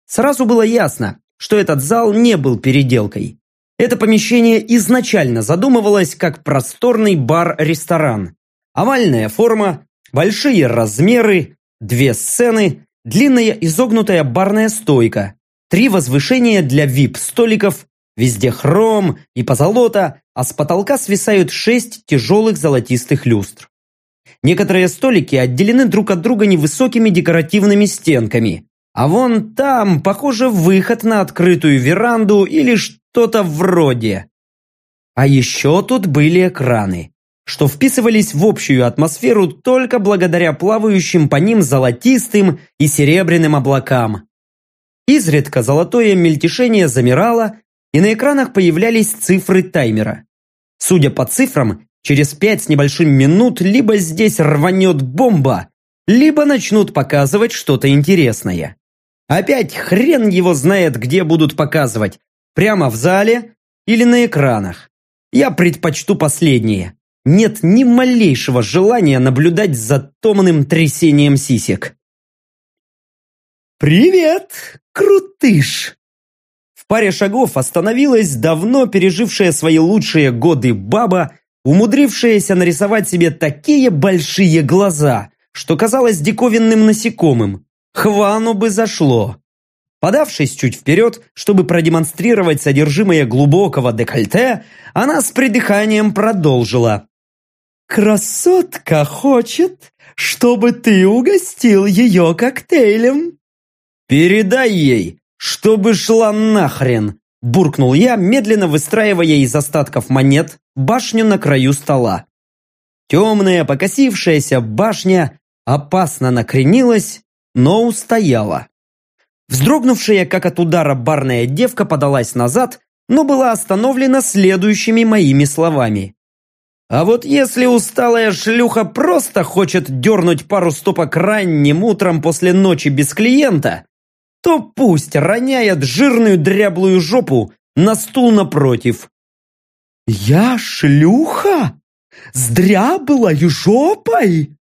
Сразу было ясно, что этот зал не был переделкой. Это помещение изначально задумывалось как просторный бар-ресторан. Овальная форма, большие размеры, две сцены, длинная изогнутая барная стойка, три возвышения для вип-столиков Везде хром и позолота, а с потолка свисают шесть тяжелых золотистых люстр. Некоторые столики отделены друг от друга невысокими декоративными стенками. А вон там, похоже, выход на открытую веранду или что-то вроде. А еще тут были экраны, что вписывались в общую атмосферу только благодаря плавающим по ним золотистым и серебряным облакам. Изредка золотое мельтешение замирало, и на экранах появлялись цифры таймера. Судя по цифрам, через пять с небольшим минут либо здесь рванет бомба, либо начнут показывать что-то интересное. Опять хрен его знает, где будут показывать, прямо в зале или на экранах. Я предпочту последнее. Нет ни малейшего желания наблюдать за томным трясением сисек. «Привет, крутыш!» Паре шагов остановилась давно пережившая свои лучшие годы баба, умудрившаяся нарисовать себе такие большие глаза, что казалось диковинным насекомым, Хвану бы зашло. Подавшись чуть вперед, чтобы продемонстрировать содержимое глубокого декольте, она с придыханием продолжила. «Красотка хочет, чтобы ты угостил ее коктейлем». «Передай ей, чтобы шла нахрен!» Буркнул я, медленно выстраивая из остатков монет башню на краю стола. Темная, покосившаяся башня опасно накренилась, но устояла. Вздрогнувшая, как от удара, барная девка подалась назад, но была остановлена следующими моими словами. А вот если усталая шлюха просто хочет дернуть пару стопок ранним утром после ночи без клиента, то пусть роняет жирную дряблую жопу на стул напротив. «Я шлюха? С дряблой жопой?»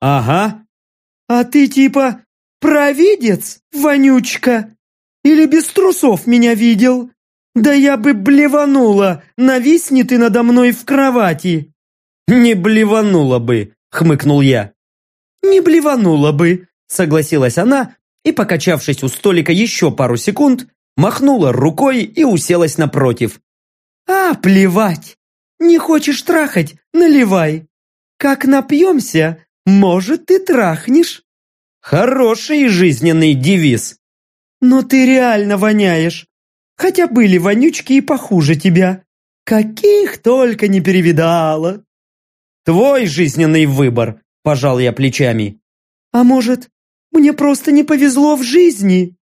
«Ага». «А ты типа провидец, вонючка? Или без трусов меня видел? Да я бы блеванула, нависни ты надо мной в кровати!» «Не блеванула бы», — хмыкнул я. «Не блеванула бы», — согласилась она и, покачавшись у столика еще пару секунд, махнула рукой и уселась напротив. «А, плевать! Не хочешь трахать? Наливай! Как напьемся, может, ты трахнешь!» Хороший жизненный девиз. Но ты реально воняешь. Хотя были вонючки и похуже тебя. Каких только не перевидала. Твой жизненный выбор, пожал я плечами. А может, мне просто не повезло в жизни?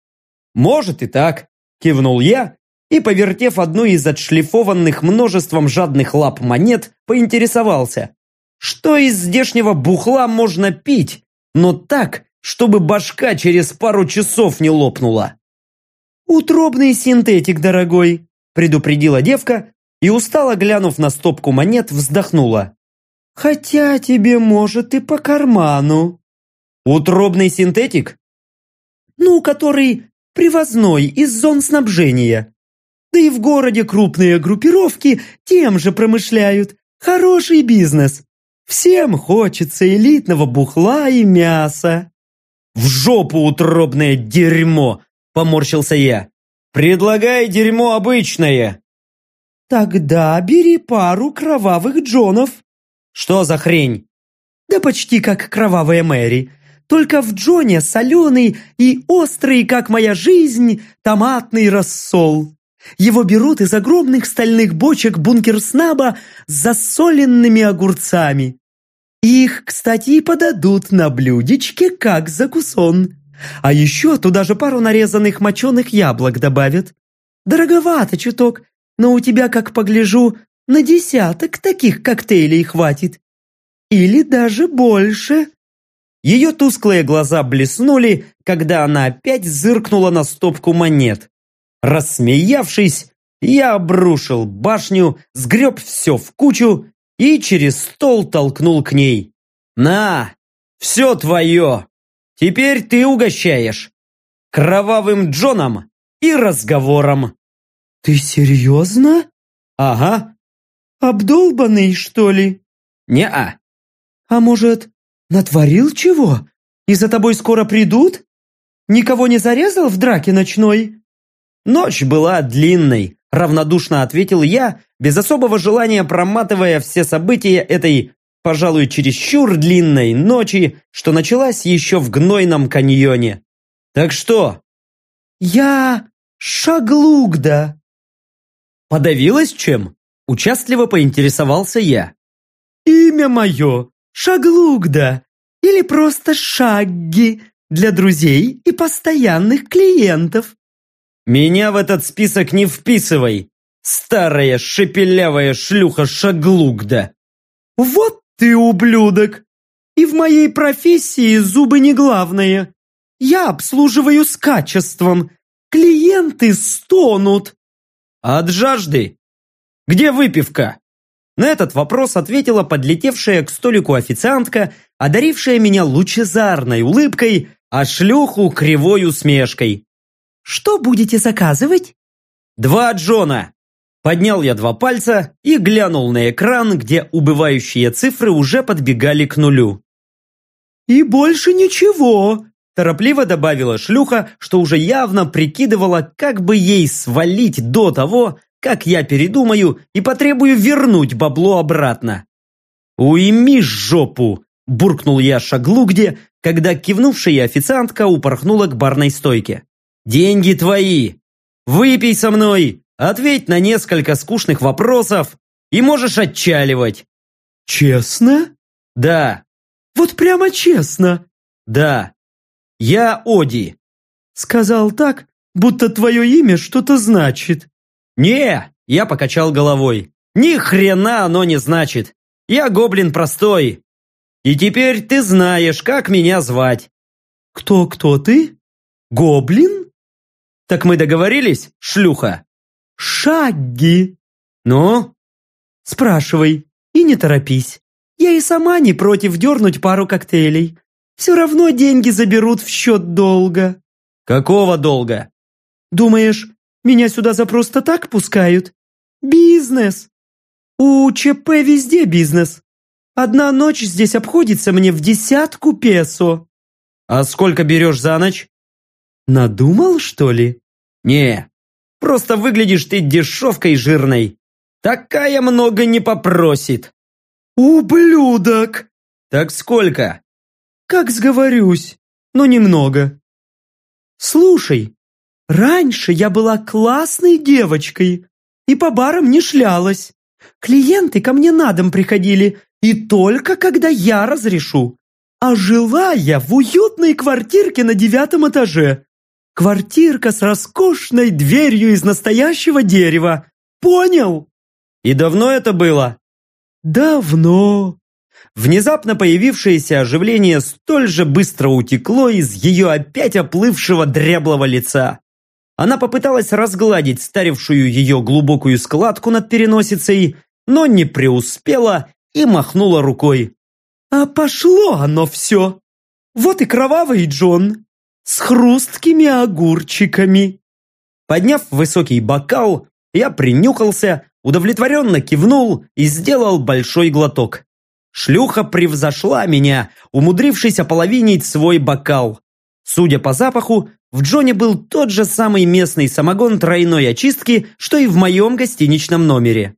Может и так, кивнул я и, повертев одну из отшлифованных множеством жадных лап монет, поинтересовался. Что из здешнего бухла можно пить, но так, чтобы башка через пару часов не лопнула. «Утробный синтетик, дорогой», – предупредила девка и, устало глянув на стопку монет, вздохнула. «Хотя тебе, может, и по карману». «Утробный синтетик?» «Ну, который привозной из зон снабжения. Да и в городе крупные группировки тем же промышляют. Хороший бизнес. Всем хочется элитного бухла и мяса». «В жопу утробное дерьмо!» – поморщился я. «Предлагай дерьмо обычное!» «Тогда бери пару кровавых Джонов». «Что за хрень?» «Да почти как кровавая Мэри. Только в Джоне соленый и острый, как моя жизнь, томатный рассол. Его берут из огромных стальных бочек бункер-снаба с засоленными огурцами. Их, кстати, и подадут на блюдечке, как закусон. А еще туда же пару нарезанных моченых яблок добавят. Дороговато чуток, но у тебя, как погляжу, на десяток таких коктейлей хватит. Или даже больше. Ее тусклые глаза блеснули, когда она опять зыркнула на стопку монет. Рассмеявшись, я обрушил башню, сгреб все в кучу и через стол толкнул к ней. «На, все твое! Теперь ты угощаешь! Кровавым Джоном и разговором!» «Ты серьезно?» «Ага». «Обдолбанный, что ли?» «Не-а». «А может, натворил чего? И за тобой скоро придут? Никого не зарезал в драке ночной?» Ночь была длинной, равнодушно ответил я, без особого желания проматывая все события этой, пожалуй, чересчур длинной ночи, что началась еще в гнойном каньоне. Так что? Я Шаглугда. Подавилась чем? Участливо поинтересовался я. Имя мое Шаглугда или просто Шагги для друзей и постоянных клиентов. Меня в этот список не вписывай, старая шепелявая шлюха Шаглугда. Вот ты ублюдок! И в моей профессии зубы не главное. Я обслуживаю с качеством. Клиенты стонут. От жажды? Где выпивка? На этот вопрос ответила подлетевшая к столику официантка, одарившая меня лучезарной улыбкой, а шлюху кривой усмешкой. «Что будете заказывать?» «Два Джона!» Поднял я два пальца и глянул на экран, где убывающие цифры уже подбегали к нулю. «И больше ничего!» Торопливо добавила шлюха, что уже явно прикидывала, как бы ей свалить до того, как я передумаю и потребую вернуть бабло обратно. «Уйми жопу!» – буркнул я шаглугде, когда кивнувшая официантка упорхнула к барной стойке. «Деньги твои! Выпей со мной, ответь на несколько скучных вопросов и можешь отчаливать!» «Честно?» «Да». «Вот прямо честно?» «Да». «Я Оди». Сказал так, будто твое имя что-то значит. «Не!» – я покачал головой. «Ни хрена оно не значит. Я гоблин простой. И теперь ты знаешь, как меня звать». «Кто-кто ты? Гоблин?» «Так мы договорились, шлюха?» «Шагги!» «Ну?» «Спрашивай и не торопись. Я и сама не против дернуть пару коктейлей. Все равно деньги заберут в счет долга». «Какого долга?» «Думаешь, меня сюда за просто так пускают? Бизнес! У ЧП везде бизнес. Одна ночь здесь обходится мне в десятку песо». «А сколько берешь за ночь?» «Надумал, что ли?» «Не, просто выглядишь ты дешевкой жирной. Такая много не попросит». «Ублюдок!» «Так сколько?» «Как сговорюсь, но немного». «Слушай, раньше я была классной девочкой и по барам не шлялась. Клиенты ко мне на дом приходили, и только когда я разрешу. А жила я в уютной квартирке на девятом этаже. Квартирка с роскошной дверью из настоящего дерева. Понял? И давно это было? Давно. Внезапно появившееся оживление столь же быстро утекло из ее опять оплывшего дряблого лица. Она попыталась разгладить старевшую ее глубокую складку над переносицей, но не преуспела и махнула рукой. А пошло оно все. Вот и кровавый Джон с хрусткими огурчиками. Подняв высокий бокал, я принюхался, удовлетворенно кивнул и сделал большой глоток. Шлюха превзошла меня, умудрившись ополовинить свой бокал. Судя по запаху, в Джоне был тот же самый местный самогон тройной очистки, что и в моем гостиничном номере.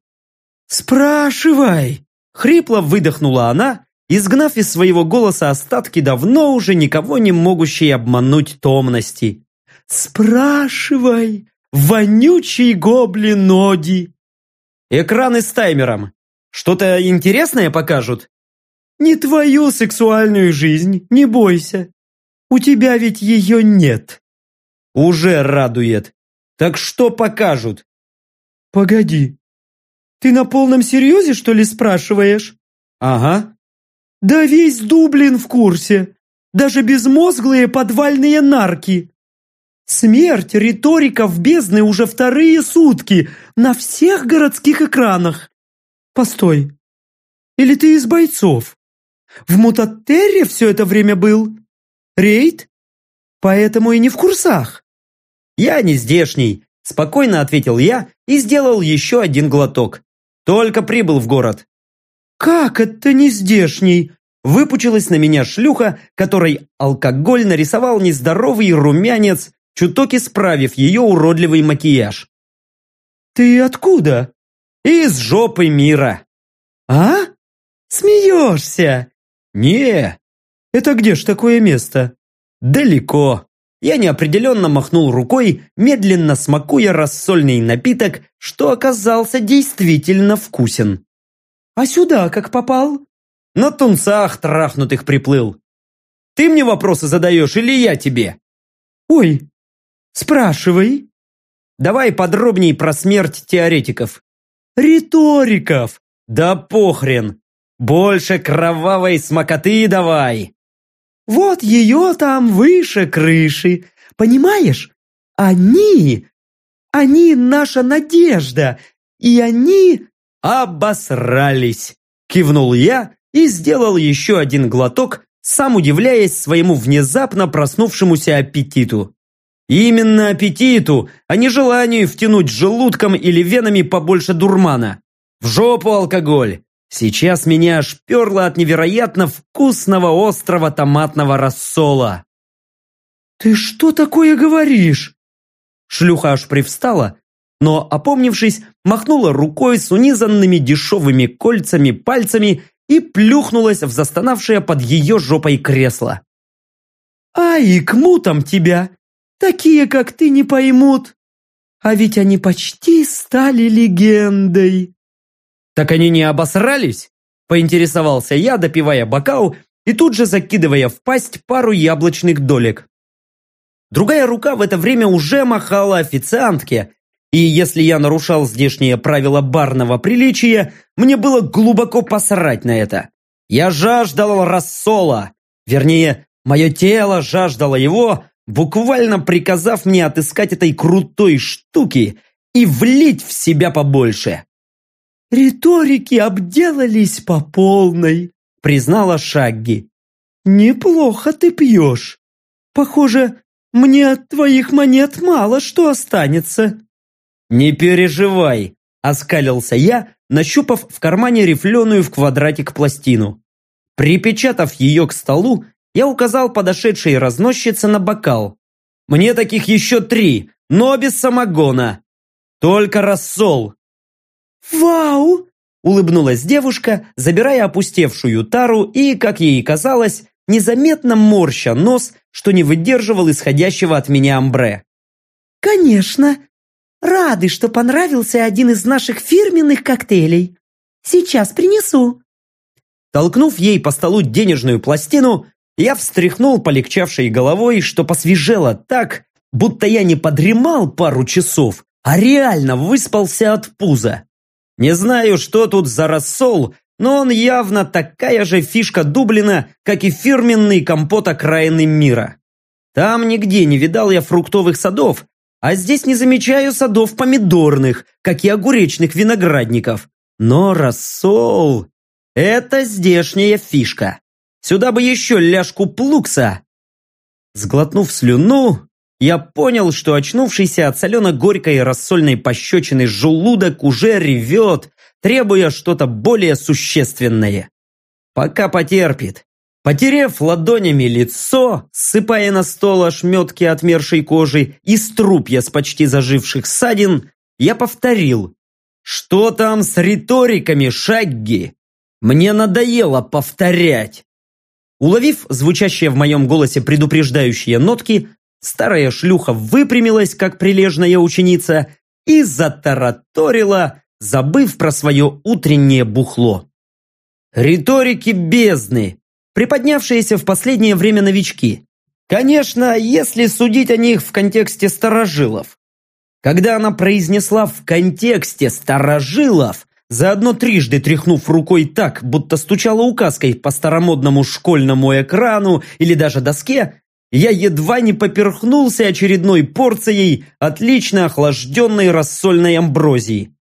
«Спрашивай!» – хрипло выдохнула она, изгнав из своего голоса остатки давно уже никого не могущей обмануть томности. «Спрашивай, вонючий гоблин Оди!» «Экраны с таймером. Что-то интересное покажут?» «Не твою сексуальную жизнь, не бойся. У тебя ведь ее нет». «Уже радует. Так что покажут?» «Погоди. Ты на полном серьезе, что ли, спрашиваешь?» «Ага». «Да весь Дублин в курсе. Даже безмозглые подвальные нарки. Смерть риториков бездны уже вторые сутки на всех городских экранах. Постой. Или ты из бойцов? В Мутатерре все это время был? Рейд? Поэтому и не в курсах. Я не здешний, спокойно ответил я и сделал еще один глоток. Только прибыл в город. Как это не здешний? Выпучилась на меня шлюха, которой алкоголь нарисовал нездоровый румянец чуток исправив ее уродливый макияж. «Ты откуда?» «Из жопы мира». «А? Смеешься?» «Не». «Это где ж такое место?» «Далеко». Я неопределенно махнул рукой, медленно смакуя рассольный напиток, что оказался действительно вкусен. «А сюда как попал?» «На тунцах трахнутых приплыл. Ты мне вопросы задаешь или я тебе?» «Ой, Спрашивай. Давай подробней про смерть теоретиков. Риториков. Да похрен. Больше кровавой смокоты давай. Вот ее там выше крыши. Понимаешь? Они... Они наша надежда. И они... Обосрались. Кивнул я и сделал еще один глоток, сам удивляясь своему внезапно проснувшемуся аппетиту. Именно аппетиту, а не желанию втянуть желудком или венами побольше дурмана. В жопу алкоголь. Сейчас меня аж перло от невероятно вкусного острого томатного рассола. «Ты что такое говоришь?» Шлюха аж привстала, но, опомнившись, махнула рукой с унизанными дешевыми кольцами пальцами и плюхнулась в застонавшее под ее жопой кресло. «Ай, к мутам тебя! Такие, как ты, не поймут! А ведь они почти стали легендой!» «Так они не обосрались?» – поинтересовался я, допивая бокал и тут же закидывая в пасть пару яблочных долек. Другая рука в это время уже махала официантке, и если я нарушал здешние правила барного приличия, мне было глубоко посрать на это. Я жаждал рассола. Вернее, мое тело жаждало его, буквально приказав мне отыскать этой крутой штуки и влить в себя побольше. «Риторики обделались по полной», — признала Шагги. «Неплохо ты пьешь. Похоже, мне от твоих монет мало что останется». «Не переживай», – оскалился я, нащупав в кармане рифленую в квадратик пластину. Припечатав ее к столу, я указал подошедшей разносчице на бокал. «Мне таких еще три, но без самогона. Только рассол». «Вау!» – улыбнулась девушка, забирая опустевшую тару и, как ей казалось, незаметно морща нос, что не выдерживал исходящего от меня амбре. «Конечно, Рады, что понравился один из наших фирменных коктейлей. Сейчас принесу». Толкнув ей по столу денежную пластину, я встряхнул полегчавшей головой, что посвежело так, будто я не подремал пару часов, а реально выспался от пуза. Не знаю, что тут за рассол, но он явно такая же фишка Дублина, как и фирменный компот окраины мира. Там нигде не видал я фруктовых садов, а здесь не замечаю садов помидорных, как и огуречных виноградников. Но рассол – это здешняя фишка. Сюда бы еще ляжку плукса. Сглотнув слюну, я понял, что очнувшийся от солено-горькой рассольной пощечины желудок уже ревет, требуя что-то более существенное. Пока потерпит. Потерев ладонями лицо, ссыпая на стол ошметки отмершей кожи и струпья с почти заживших ссадин, я повторил. «Что там с риториками, Шагги? Мне надоело повторять!» Уловив звучащие в моем голосе предупреждающие нотки, старая шлюха выпрямилась, как прилежная ученица, и затараторила, забыв про свое утреннее бухло. «Риторики бездны! приподнявшиеся в последнее время новички. Конечно, если судить о них в контексте старожилов. Когда она произнесла «в контексте старожилов», заодно трижды тряхнув рукой так, будто стучала указкой по старомодному школьному экрану или даже доске, я едва не поперхнулся очередной порцией отлично охлажденной рассольной амброзии.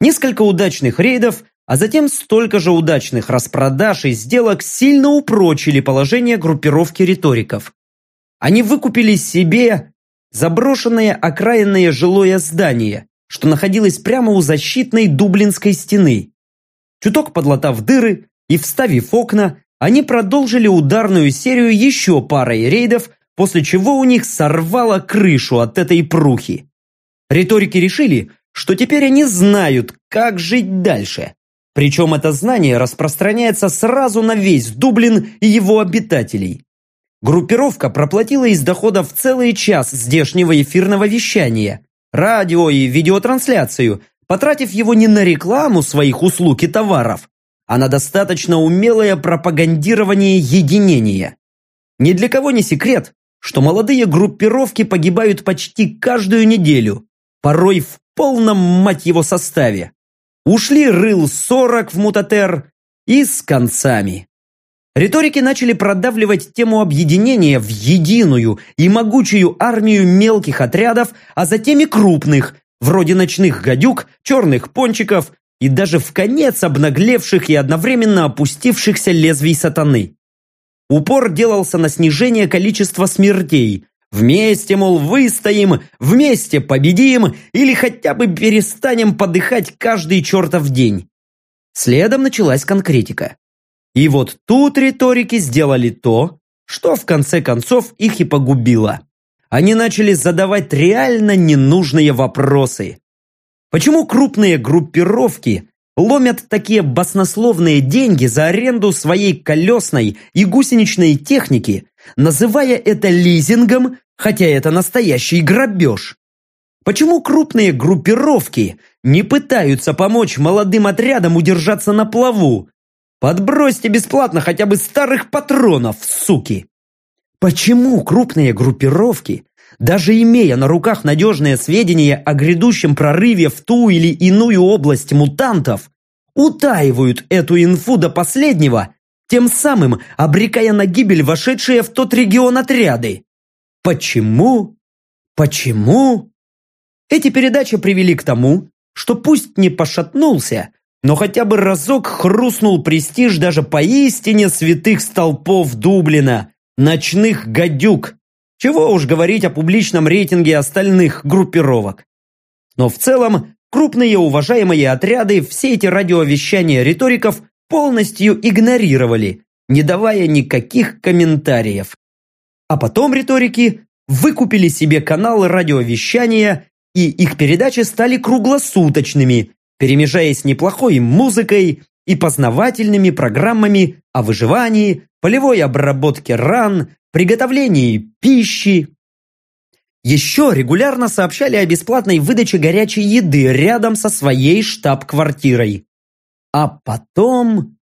Несколько удачных рейдов а затем столько же удачных распродаж и сделок сильно упрочили положение группировки риториков. Они выкупили себе заброшенное окраинное жилое здание, что находилось прямо у защитной Дублинской стены. Чуток подлатав дыры и вставив окна, они продолжили ударную серию еще парой рейдов, после чего у них сорвало крышу от этой прухи. Риторики решили, что теперь они знают, как жить дальше. Причем это знание распространяется сразу на весь Дублин и его обитателей. Группировка проплатила из доходов целый час здешнего эфирного вещания, радио и видеотрансляцию, потратив его не на рекламу своих услуг и товаров, а на достаточно умелое пропагандирование единения. Ни для кого не секрет, что молодые группировки погибают почти каждую неделю, порой в полном, мать его, составе. Ушли рыл 40 в мутатер и с концами. Риторики начали продавливать тему объединения в единую и могучую армию мелких отрядов, а затем и крупных, вроде ночных гадюк, черных пончиков и даже в конец обнаглевших и одновременно опустившихся лезвий сатаны. Упор делался на снижение количества смертей, Вместе, мол, выстоим, вместе победим или хотя бы перестанем подыхать каждый чертов день. Следом началась конкретика. И вот тут риторики сделали то, что в конце концов их и погубило. Они начали задавать реально ненужные вопросы. Почему крупные группировки ломят такие баснословные деньги за аренду своей колесной и гусеничной техники, называя это лизингом, хотя это настоящий грабеж? Почему крупные группировки не пытаются помочь молодым отрядам удержаться на плаву? Подбросьте бесплатно хотя бы старых патронов, суки! Почему крупные группировки, даже имея на руках надежные сведения о грядущем прорыве в ту или иную область мутантов, утаивают эту инфу до последнего, тем самым обрекая на гибель вошедшие в тот регион отряды? Почему? Почему? Эти передачи привели к тому, что пусть не пошатнулся, но хотя бы разок хрустнул престиж даже поистине святых столпов Дублина, ночных гадюк. Чего уж говорить о публичном рейтинге остальных группировок. Но в целом, крупные уважаемые отряды все эти радиовещания риториков полностью игнорировали, не давая никаких комментариев. А потом риторики выкупили себе каналы радиовещания, и их передачи стали круглосуточными, перемежаясь неплохой музыкой и познавательными программами о выживании, полевой обработке ран, приготовлении пищи. Еще регулярно сообщали о бесплатной выдаче горячей еды рядом со своей штаб-квартирой. А потом...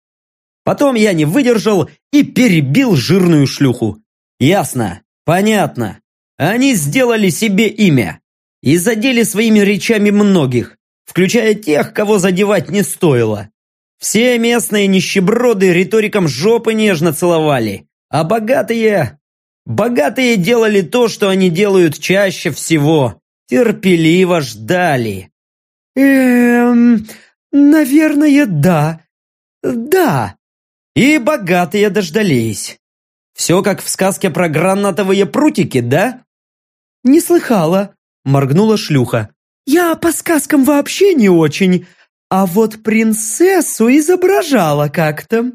Потом я не выдержал и перебил жирную шлюху. Ясно, понятно. Они сделали себе имя и задели своими речами многих, включая тех, кого задевать не стоило. Все местные нищеброды риторикам жопы нежно целовали, а богатые... Богатые делали то, что они делают чаще всего. Терпеливо ждали. Эм... Наверное, да. Да. И богатые дождались. Все как в сказке про гранатовые прутики, да? Не слыхала, моргнула шлюха. Я по сказкам вообще не очень, а вот принцессу изображала как-то.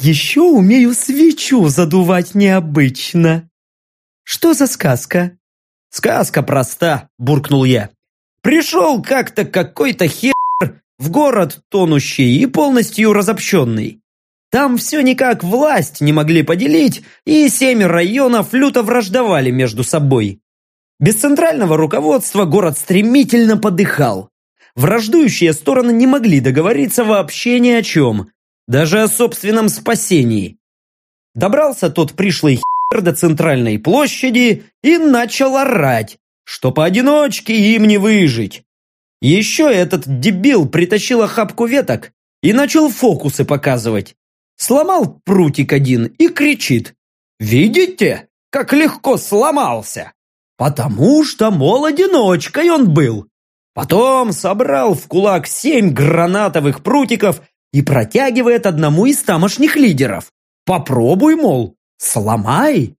Еще умею свечу задувать необычно. Что за сказка? Сказка проста, буркнул я. Пришел как-то какой-то хер в город тонущий и полностью разобщенный. Там все никак власть не могли поделить, и семь районов люто враждовали между собой. Без центрального руководства город стремительно подыхал. Враждующие стороны не могли договориться вообще ни о чем, даже о собственном спасении. Добрался тот пришлый хер до центральной площади и начал орать, что поодиночке им не выжить. Еще этот дебил притащил охапку веток и начал фокусы показывать. Сломал прутик один и кричит. «Видите, как легко сломался?» Потому что, мол, одиночкой он был. Потом собрал в кулак семь гранатовых прутиков и протягивает одному из тамошних лидеров. Попробуй, мол, сломай.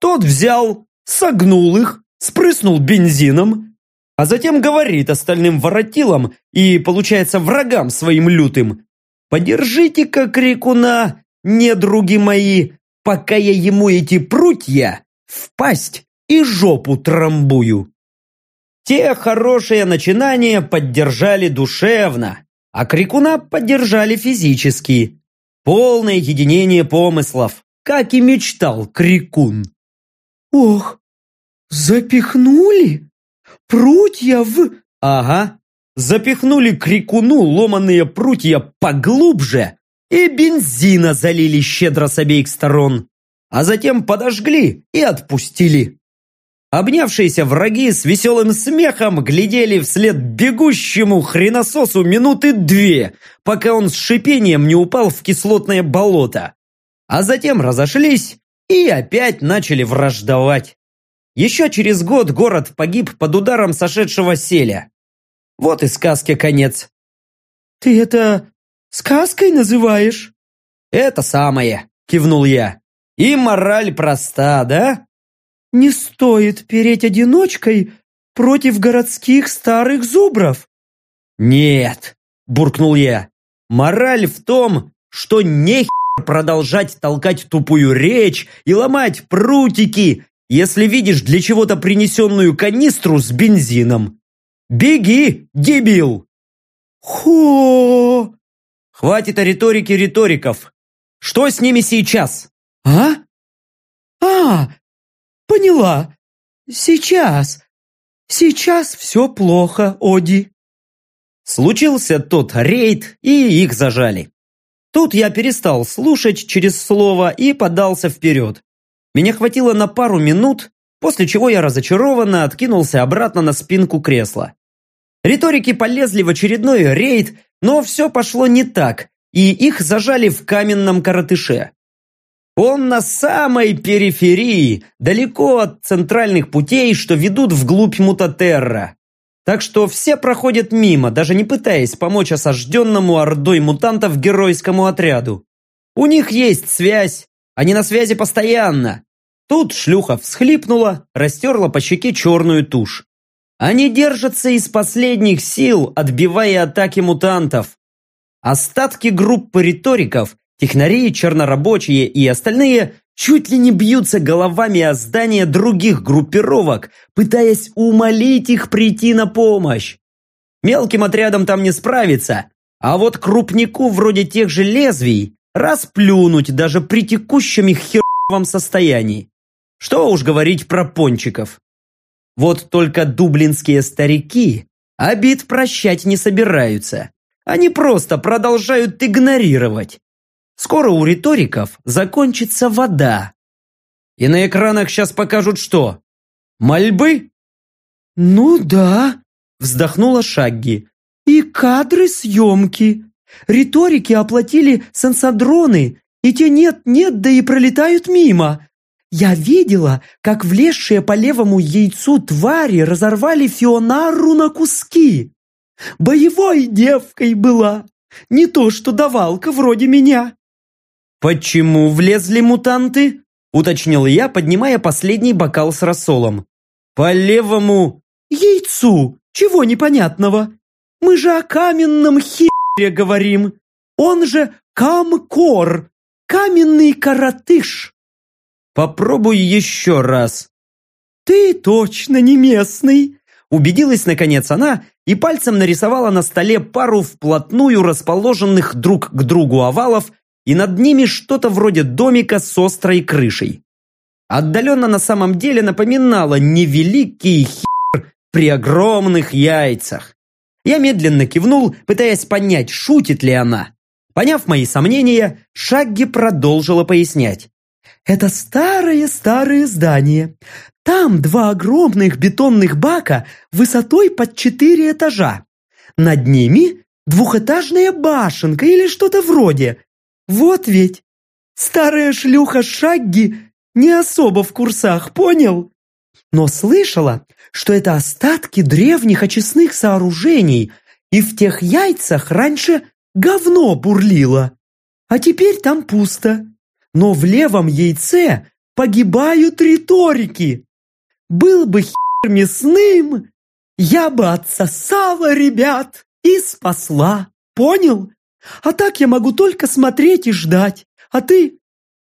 Тот взял, согнул их, спрыснул бензином, а затем говорит остальным воротилам и, получается, врагам своим лютым, «Подержите-ка крикуна, недруги мои, пока я ему эти прутья в пасть и жопу трамбую. Те хорошие начинания поддержали душевно, а крикуна поддержали физически. Полное единение помыслов, как и мечтал крикун. «Ох, запихнули? Прутья в...» «Ага, запихнули крикуну ломаные прутья поглубже и бензина залили щедро с обеих сторон, а затем подожгли и отпустили. Обнявшиеся враги с веселым смехом глядели вслед бегущему хренососу минуты две, пока он с шипением не упал в кислотное болото. А затем разошлись и опять начали враждовать. Еще через год город погиб под ударом сошедшего селя. Вот и сказке конец. «Ты это сказкой называешь?» «Это самое», – кивнул я. «И мораль проста, да?» Не стоит переть одиночкой против городских старых зубров. Нет, буркнул я. Мораль в том, что не продолжать толкать тупую речь и ломать прутики, если видишь для чего-то принесенную канистру с бензином. Беги, дебил! Хо! Хватит о риторике риториков. Что с ними сейчас? А? А, поняла. Сейчас. Сейчас все плохо, Оди. Случился тот рейд, и их зажали. Тут я перестал слушать через слово и подался вперед. Меня хватило на пару минут, после чего я разочарованно откинулся обратно на спинку кресла. Риторики полезли в очередной рейд, но все пошло не так, и их зажали в каменном коротыше. Он на самой периферии, далеко от центральных путей, что ведут вглубь Мутатерра. Так что все проходят мимо, даже не пытаясь помочь осажденному ордой мутантов геройскому отряду. У них есть связь, они на связи постоянно. Тут шлюха всхлипнула, растерла по щеке черную тушь. Они держатся из последних сил, отбивая атаки мутантов. Остатки группы риториков, технари, чернорабочие и остальные чуть ли не бьются головами о здания других группировок, пытаясь умолить их прийти на помощь. Мелким отрядом там не справиться, а вот крупнику вроде тех же лезвий расплюнуть даже при текущем их херовом состоянии. Что уж говорить про пончиков. Вот только дублинские старики обид прощать не собираются. Они просто продолжают игнорировать. Скоро у риториков закончится вода. И на экранах сейчас покажут что? Мольбы? Ну да, вздохнула Шагги. И кадры съемки. Риторики оплатили сенсодроны, и те нет-нет, да и пролетают мимо. Я видела, как влезшие по левому яйцу твари разорвали Фионару на куски. Боевой девкой была, не то что давалка вроде меня. «Почему влезли мутанты?» – уточнил я, поднимая последний бокал с рассолом. «По левому...» «Яйцу! Чего непонятного? Мы же о каменном хере говорим. Он же камкор, каменный коротыш». «Попробуй еще раз». «Ты точно не местный!» Убедилась, наконец, она и пальцем нарисовала на столе пару вплотную расположенных друг к другу овалов и над ними что-то вроде домика с острой крышей. Отдаленно на самом деле напоминало невеликий хер при огромных яйцах. Я медленно кивнул, пытаясь понять, шутит ли она. Поняв мои сомнения, Шагги продолжила пояснять. «Это старое-старое здание. Там два огромных бетонных бака высотой под четыре этажа. Над ними двухэтажная башенка или что-то вроде, вот ведь! Старая шлюха Шагги не особо в курсах, понял? Но слышала, что это остатки древних очистных сооружений, и в тех яйцах раньше говно бурлило. А теперь там пусто. Но в левом яйце погибают риторики. Был бы хер мясным, я бы отсосала ребят и спасла. Понял? А так я могу только смотреть и ждать. А ты?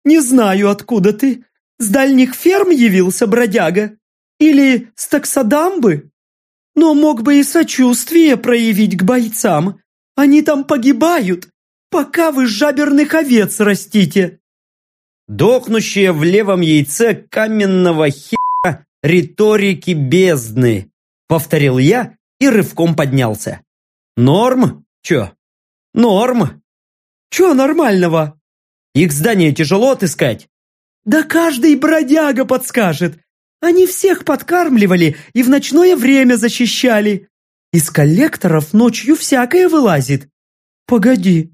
Не знаю, откуда ты. С дальних ферм явился бродяга? Или с таксодамбы? Но мог бы и сочувствие проявить к бойцам. Они там погибают, пока вы жаберных овец растите. Дохнущие в левом яйце каменного хера риторики бездны, повторил я и рывком поднялся. Норм? Чё, Норм. Чё нормального? Их здание тяжело отыскать? Да каждый бродяга подскажет. Они всех подкармливали и в ночное время защищали. Из коллекторов ночью всякое вылазит. Погоди,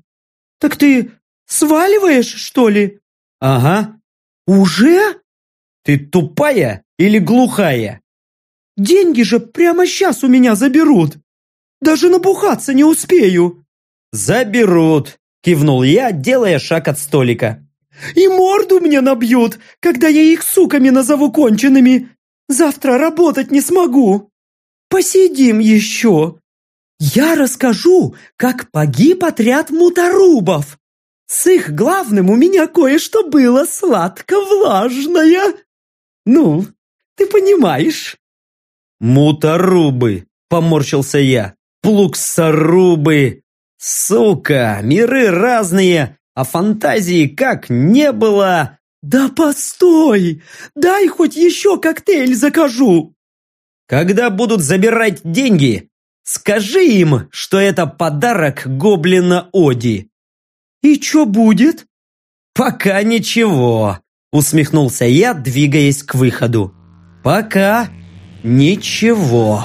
так ты сваливаешь, что ли? Ага. Уже? Ты тупая или глухая? Деньги же прямо сейчас у меня заберут. Даже набухаться не успею. «Заберут!» – кивнул я, делая шаг от столика. «И морду мне набьют, когда я их суками назову конченными! Завтра работать не смогу! Посидим еще! Я расскажу, как погиб отряд муторубов! С их главным у меня кое-что было сладко-влажное. Ну, ты понимаешь?» «Муторубы!» – поморщился я. «Плуксорубы! Сука, миры разные, а фантазии как не было!» «Да постой! Дай хоть еще коктейль закажу!» «Когда будут забирать деньги, скажи им, что это подарок гоблина Оди». «И что будет?» «Пока ничего», – усмехнулся я, двигаясь к выходу. «Пока ничего».